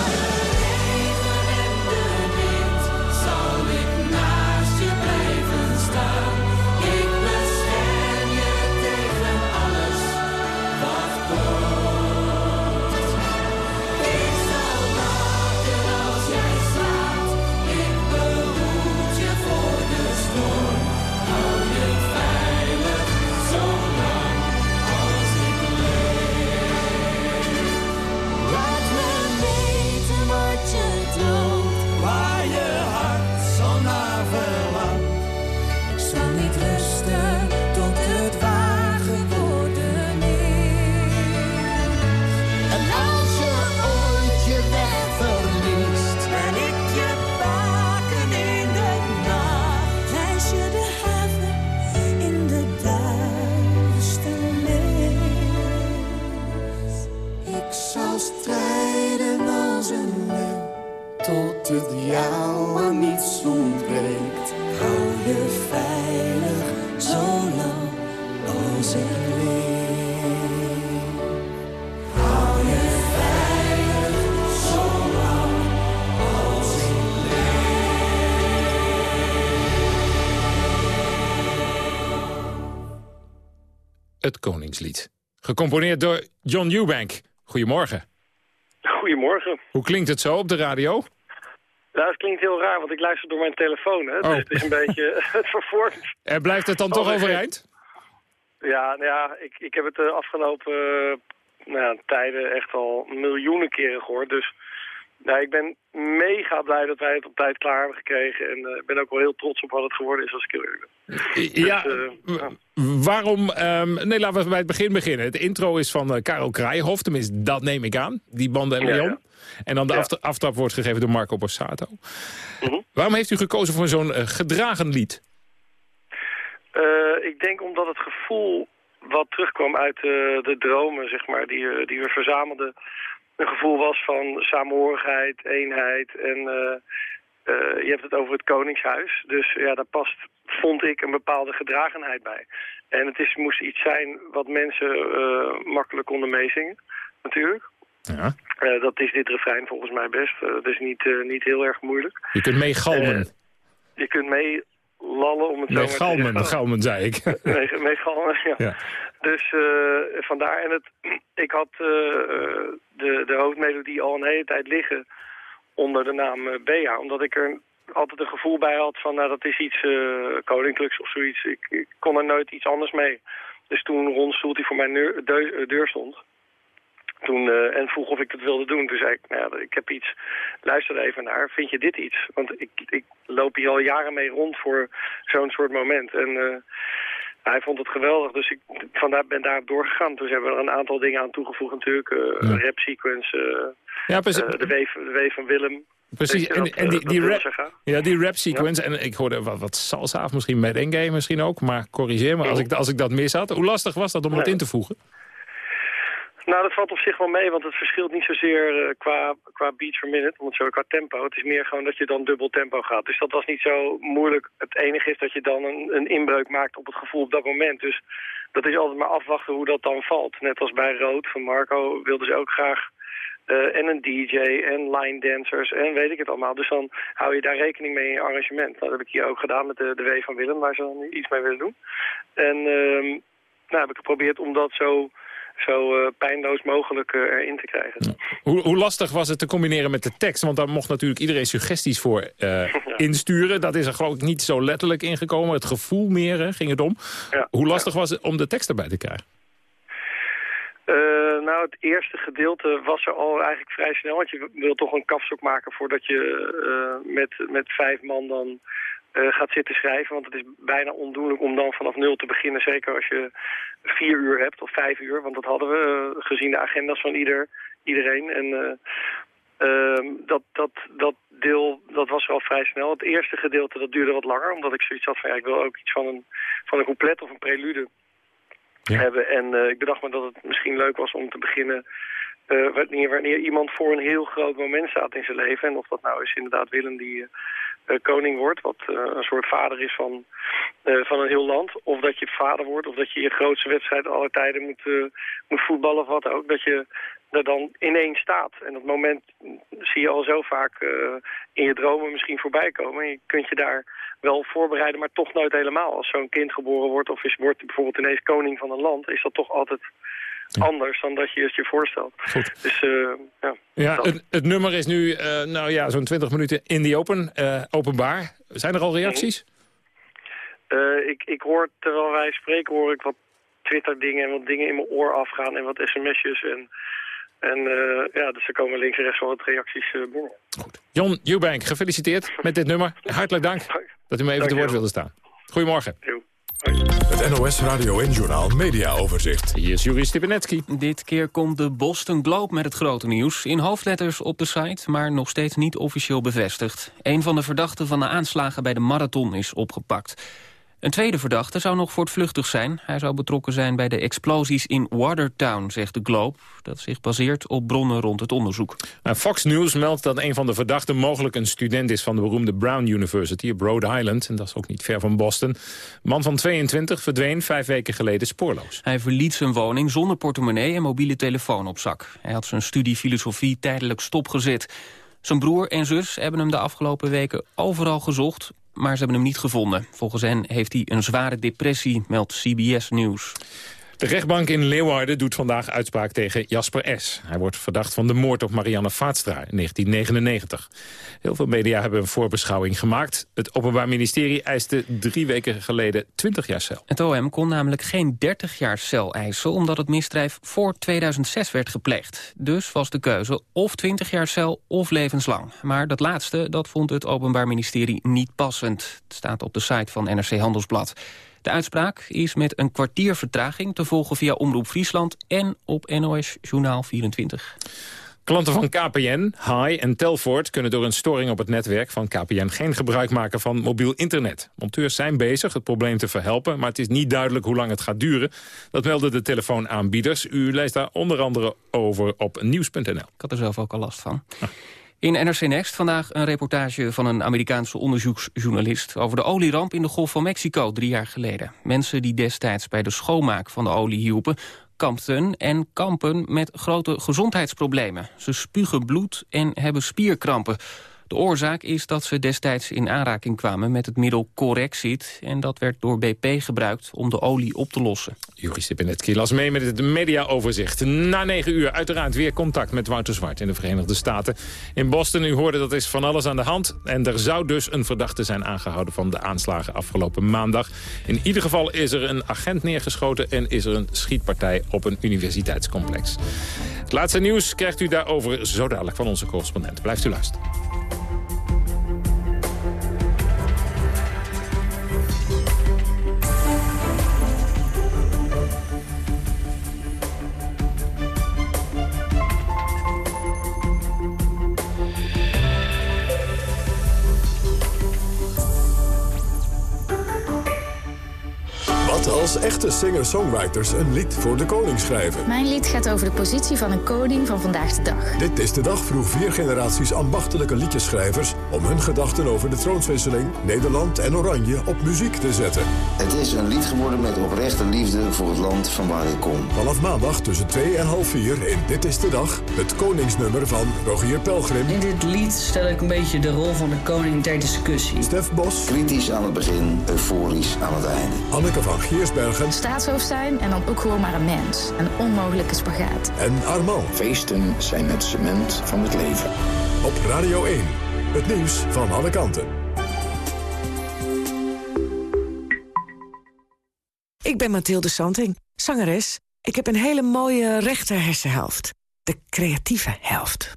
Het Koningslied. Gecomponeerd door John Eubank. Goedemorgen. Goedemorgen. Hoe klinkt het zo op de radio? Nou, het klinkt heel raar, want ik luister door mijn telefoon. Hè? Dus Oh. het is een beetje (laughs) (laughs) het vervoert. En blijft het dan toch Oh, overeind? Ja, nou ja ik, ik heb het de afgelopen eh, nou ja, tijden echt al miljoenen keren gehoord. Dus nou, ik ben mega blij dat wij het op tijd klaar hebben gekregen. En eh, ik ben ook wel heel trots op wat het geworden is als ik heel eerlijk ben. Ja, Dus, eh, ja. waarom... ehm, nee, laten we bij het begin beginnen. Het intro is van eh, Karel Kraaienhof, tenminste dat neem ik aan. Die banden en Leon. ja. En dan de aftra- aftrap wordt gegeven door Marco Borsato. Mhm. Waarom heeft u gekozen voor zo'n eh, gedragen lied? Eh, ik denk omdat het gevoel wat terugkwam uit eh, de dromen, zeg maar, die, eh, die we verzamelden, een gevoel was van samenhorigheid, eenheid en eh, eh, je hebt het over het Koningshuis. Dus ja, daar past, vond ik, een bepaalde gedragenheid bij. En het is, moest iets zijn wat mensen eh, makkelijk konden meezingen, natuurlijk. Ja. Dat is dit refrein volgens mij best. Dat is niet, niet heel erg moeilijk. Je kunt meegalmen. Je kunt mee lallen, om het zo maar te zeggen. galmen zei ik. (laughs) Meegalmen, ja. Ja. Dus eh, vandaar. En het, (clears throat) ik had eh, de, de hoofdmelodie al een hele tijd liggen onder de naam eh, Bea. Omdat ik er altijd een gevoel bij had van, nou dat is iets eh, koninklijks of zoiets. Ik, ik kon er nooit iets anders mee. Dus toen Ron Stoeltje voor mijn neur- deu- eh, deur stond, toen, eh, en vroeg of ik het wilde doen. Toen zei ik, nou ja, ik heb iets, luister er even naar. Vind je dit iets? Want ik, ik loop hier al jaren mee rond voor zo'n soort moment. En eh, hij vond het geweldig, dus ik vandaar, ben daarop doorgegaan. Toen hebben we er een aantal dingen aan toegevoegd natuurlijk. eh, Een rap sequence, eh, Ja, eh, de, w, de van Willem. Precies, en, dat, en eh, die, dat die, rap, ja, die rap sequence, en ik hoorde wat, wat salsa misschien met Endgame misschien ook, maar corrigeer me als ik, als ik dat mis had. Hoe lastig was dat om dat Nee. in te voegen? Nou, dat valt op zich wel mee, want het verschilt niet zozeer eh, qua, qua beats per minute, het zo qua tempo. Het is meer gewoon dat je dan dubbel tempo gaat. Dus dat was niet zo moeilijk. Het enige is dat je dan een, een inbreuk maakt op het gevoel op dat moment. Dus dat is altijd maar afwachten hoe dat dan valt. Net als bij Rood van Marco wilden ze ook graag eh, en een DJ en line dancers en weet ik het allemaal. Dus dan hou je daar rekening mee in je arrangement. Dat heb ik hier ook gedaan met de, de W van Willem, waar ze dan iets mee willen doen. En ehm, nou heb ik geprobeerd om dat zo, zo eh, pijnloos mogelijk eh, erin te krijgen. Hoe, hoe lastig was het te combineren met de tekst? Want daar mocht natuurlijk iedereen suggesties voor eh, (laughs) insturen. Dat is er geloof ik niet zo letterlijk ingekomen. Het gevoel meer hè, ging het om. Hoe lastig was het om de tekst erbij te krijgen? Nou, het eerste gedeelte was er al eigenlijk vrij snel. Want je wil toch een kapstok maken voordat je met, met vijf man dan eh, gaat zitten schrijven. Want het is bijna ondoenlijk om dan vanaf nul te beginnen. Zeker als je vier uur hebt of vijf uur. Want dat hadden we eh, gezien de agenda's van ieder, iedereen. En eh, ehm, dat, dat, dat deel dat was er al vrij snel. Het eerste gedeelte dat duurde wat langer. Omdat ik zoiets had van ja, ik wil ook iets van een, van een couplet of een prelude hebben. En ik bedacht me dat het misschien leuk was om te beginnen eh, wanneer, wanneer iemand voor een heel groot moment staat in zijn leven. En of dat nou is inderdaad Willem die eh, eh, koning wordt, wat een soort vader is van, van een heel land. Of dat je vader wordt, of dat je je grootste wedstrijd aller tijden moet, moet voetballen of wat ook. Dat je er dan ineens staat. En dat moment zie je al zo vaak in je dromen misschien voorbij komen. En je kunt je daar wel voorbereiden, maar toch nooit helemaal. Als zo'n kind geboren wordt of is, wordt bijvoorbeeld ineens koning van een land... is dat toch altijd anders dan dat je het je voorstelt. Dus eh, ja, Ja, het, het nummer is nu eh, nou ja, zo'n 20 minuten in die open, eh, openbaar. Zijn er al reacties? Eh, ik, ik hoor, terwijl wij spreken, hoor ik wat Twitter-dingen en wat dingen in mijn oor afgaan en wat sms'jes. En, en ja, dus er komen links en rechts wel wat reacties binnen. John Eubank, gefeliciteerd met dit nummer. Hartelijk dank dat u me even te woord wilde staan. Goedemorgen. Het NOS Radio en Journaal Media Overzicht. Hier is Juri Stipenetski. Dit keer komt de Boston Globe met het grote nieuws. In hoofdletters op de site, maar nog steeds niet officieel bevestigd. Een van de verdachten van de aanslagen bij de marathon is opgepakt. Een tweede verdachte zou nog voortvluchtig zijn. Hij zou betrokken zijn bij de explosies in Watertown, zegt de Globe. Dat zich baseert op bronnen rond het onderzoek. Nou, Fox News meldt dat een van de verdachten mogelijk een student is van de beroemde Brown University op Rhode Island. En dat is ook niet ver van Boston. Man van 22 verdween vijf weken geleden spoorloos. Hij verliet zijn woning zonder portemonnee en mobiele telefoon op zak. Hij had zijn studie filosofie tijdelijk stopgezet. Zijn broer en zus hebben hem de afgelopen weken overal gezocht, maar ze hebben hem niet gevonden. Volgens hen heeft hij een zware depressie, meldt CBS News. De rechtbank in Leeuwarden doet vandaag uitspraak tegen Jasper S. Hij wordt verdacht van de moord op Marianne Vaatstra in 1999. Heel veel media hebben een voorbeschouwing gemaakt. Het Openbaar Ministerie eiste drie weken geleden 20 jaar cel. Het OM kon namelijk geen 30 jaar cel eisen... omdat het misdrijf voor 2006 werd gepleegd. Dus was de keuze of 20 jaar cel of levenslang. Maar dat laatste dat vond het Openbaar Ministerie niet passend. Het staat op de site van NRC Handelsblad. De uitspraak is met een kwartier vertraging te volgen via Omroep Friesland... en op NOS Journaal 24. Klanten van KPN, High en Telfort kunnen door een storing op het netwerk van KPN geen gebruik maken van mobiel internet. Monteurs zijn bezig het probleem te verhelpen, maar het is niet duidelijk hoe lang het gaat duren. Dat melden de telefoonaanbieders. U leest daar onder andere over op nieuws.nl. Ik had er zelf ook al last van. In NRC Next vandaag een reportage van een Amerikaanse onderzoeksjournalist... over de olieramp in de Golf van Mexico drie jaar geleden. Mensen die destijds bij de schoonmaak van de olie hielpen... kampten en kampen met grote gezondheidsproblemen. Ze spugen bloed en hebben spierkrampen. De oorzaak is dat ze destijds in aanraking kwamen met het middel Corexit... en dat werd door BP gebruikt om de olie op te lossen. Juri Stepinetski las mee met het mediaoverzicht. Na negen uur uiteraard weer contact met Wouter Zwart in de Verenigde Staten. In Boston, u hoorde dat is van alles aan de hand. En er zou dus een verdachte zijn aangehouden van de aanslagen afgelopen maandag. In ieder geval is er een agent neergeschoten... en is er een schietpartij op een universiteitscomplex. Het laatste nieuws krijgt u daarover zo dadelijk van onze correspondent. Blijft u luisteren. Als echte singer-songwriters een lied voor de koning schrijven? Mijn lied gaat over de positie van een koning van vandaag de dag. Dit is de dag vroeg vier generaties ambachtelijke liedjeschrijvers... om hun gedachten over de troonswisseling, Nederland en Oranje op muziek te zetten. Het is een lied geworden met oprechte liefde voor het land van waar ik kom. Vanaf maandag tussen 2 en half 4 in Dit is de Dag... het koningsnummer van Rogier Pelgrim. In dit lied stel ik een beetje de rol van de koning ter discussie. Stef Bos. Kritisch aan het begin, euforisch aan het einde. Anneke van Staatshoofd zijn en dan ook gewoon maar een mens. Een onmogelijke spagaat. En Armand. Feesten zijn het cement van het leven. Op Radio 1. Het nieuws van alle kanten. Ik ben Mathilde Santing, zangeres. Ik heb een hele mooie rechter hersenhelft. De creatieve helft.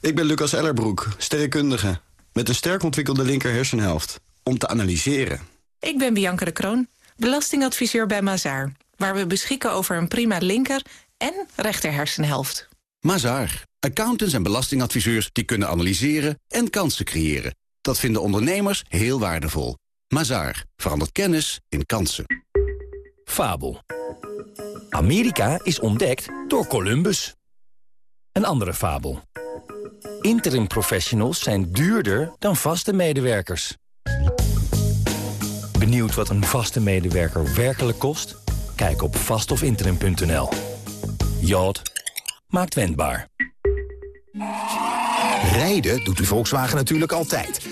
Ik ben Lucas Ellerbroek, sterrenkundige. Met een sterk ontwikkelde linker hersenhelft. Om te analyseren. Ik ben Bianca de Kroon, belastingadviseur bij Mazaar. Waar we beschikken over een prima linker en rechter hersenhelft. Mazaar. Accountants en belastingadviseurs die kunnen analyseren en kansen creëren. Dat vinden ondernemers heel waardevol. Mazaar. Verandert kennis in kansen. Fabel. Amerika is ontdekt door Columbus. Een andere fabel. Interim professionals zijn duurder dan vaste medewerkers. Benieuwd wat een vaste medewerker werkelijk kost? Kijk op vastofinterim.nl. Jod maakt wendbaar. Rijden doet uw Volkswagen natuurlijk altijd.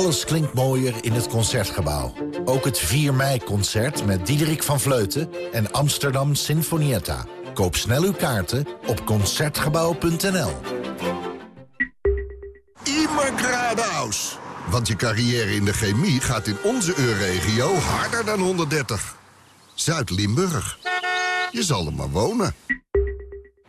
Alles klinkt mooier in het Concertgebouw. Ook het 4 mei-concert met Diederik van Vleuten en Amsterdam Sinfonietta. Koop snel uw kaarten op Concertgebouw.nl. Immer geradeaus. Want je carrière in de chemie gaat in onze EU-regio harder dan 130. Zuid-Limburg. Je zal er maar wonen.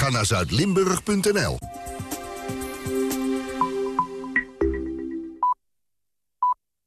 Ga naar zuidlimburg.nl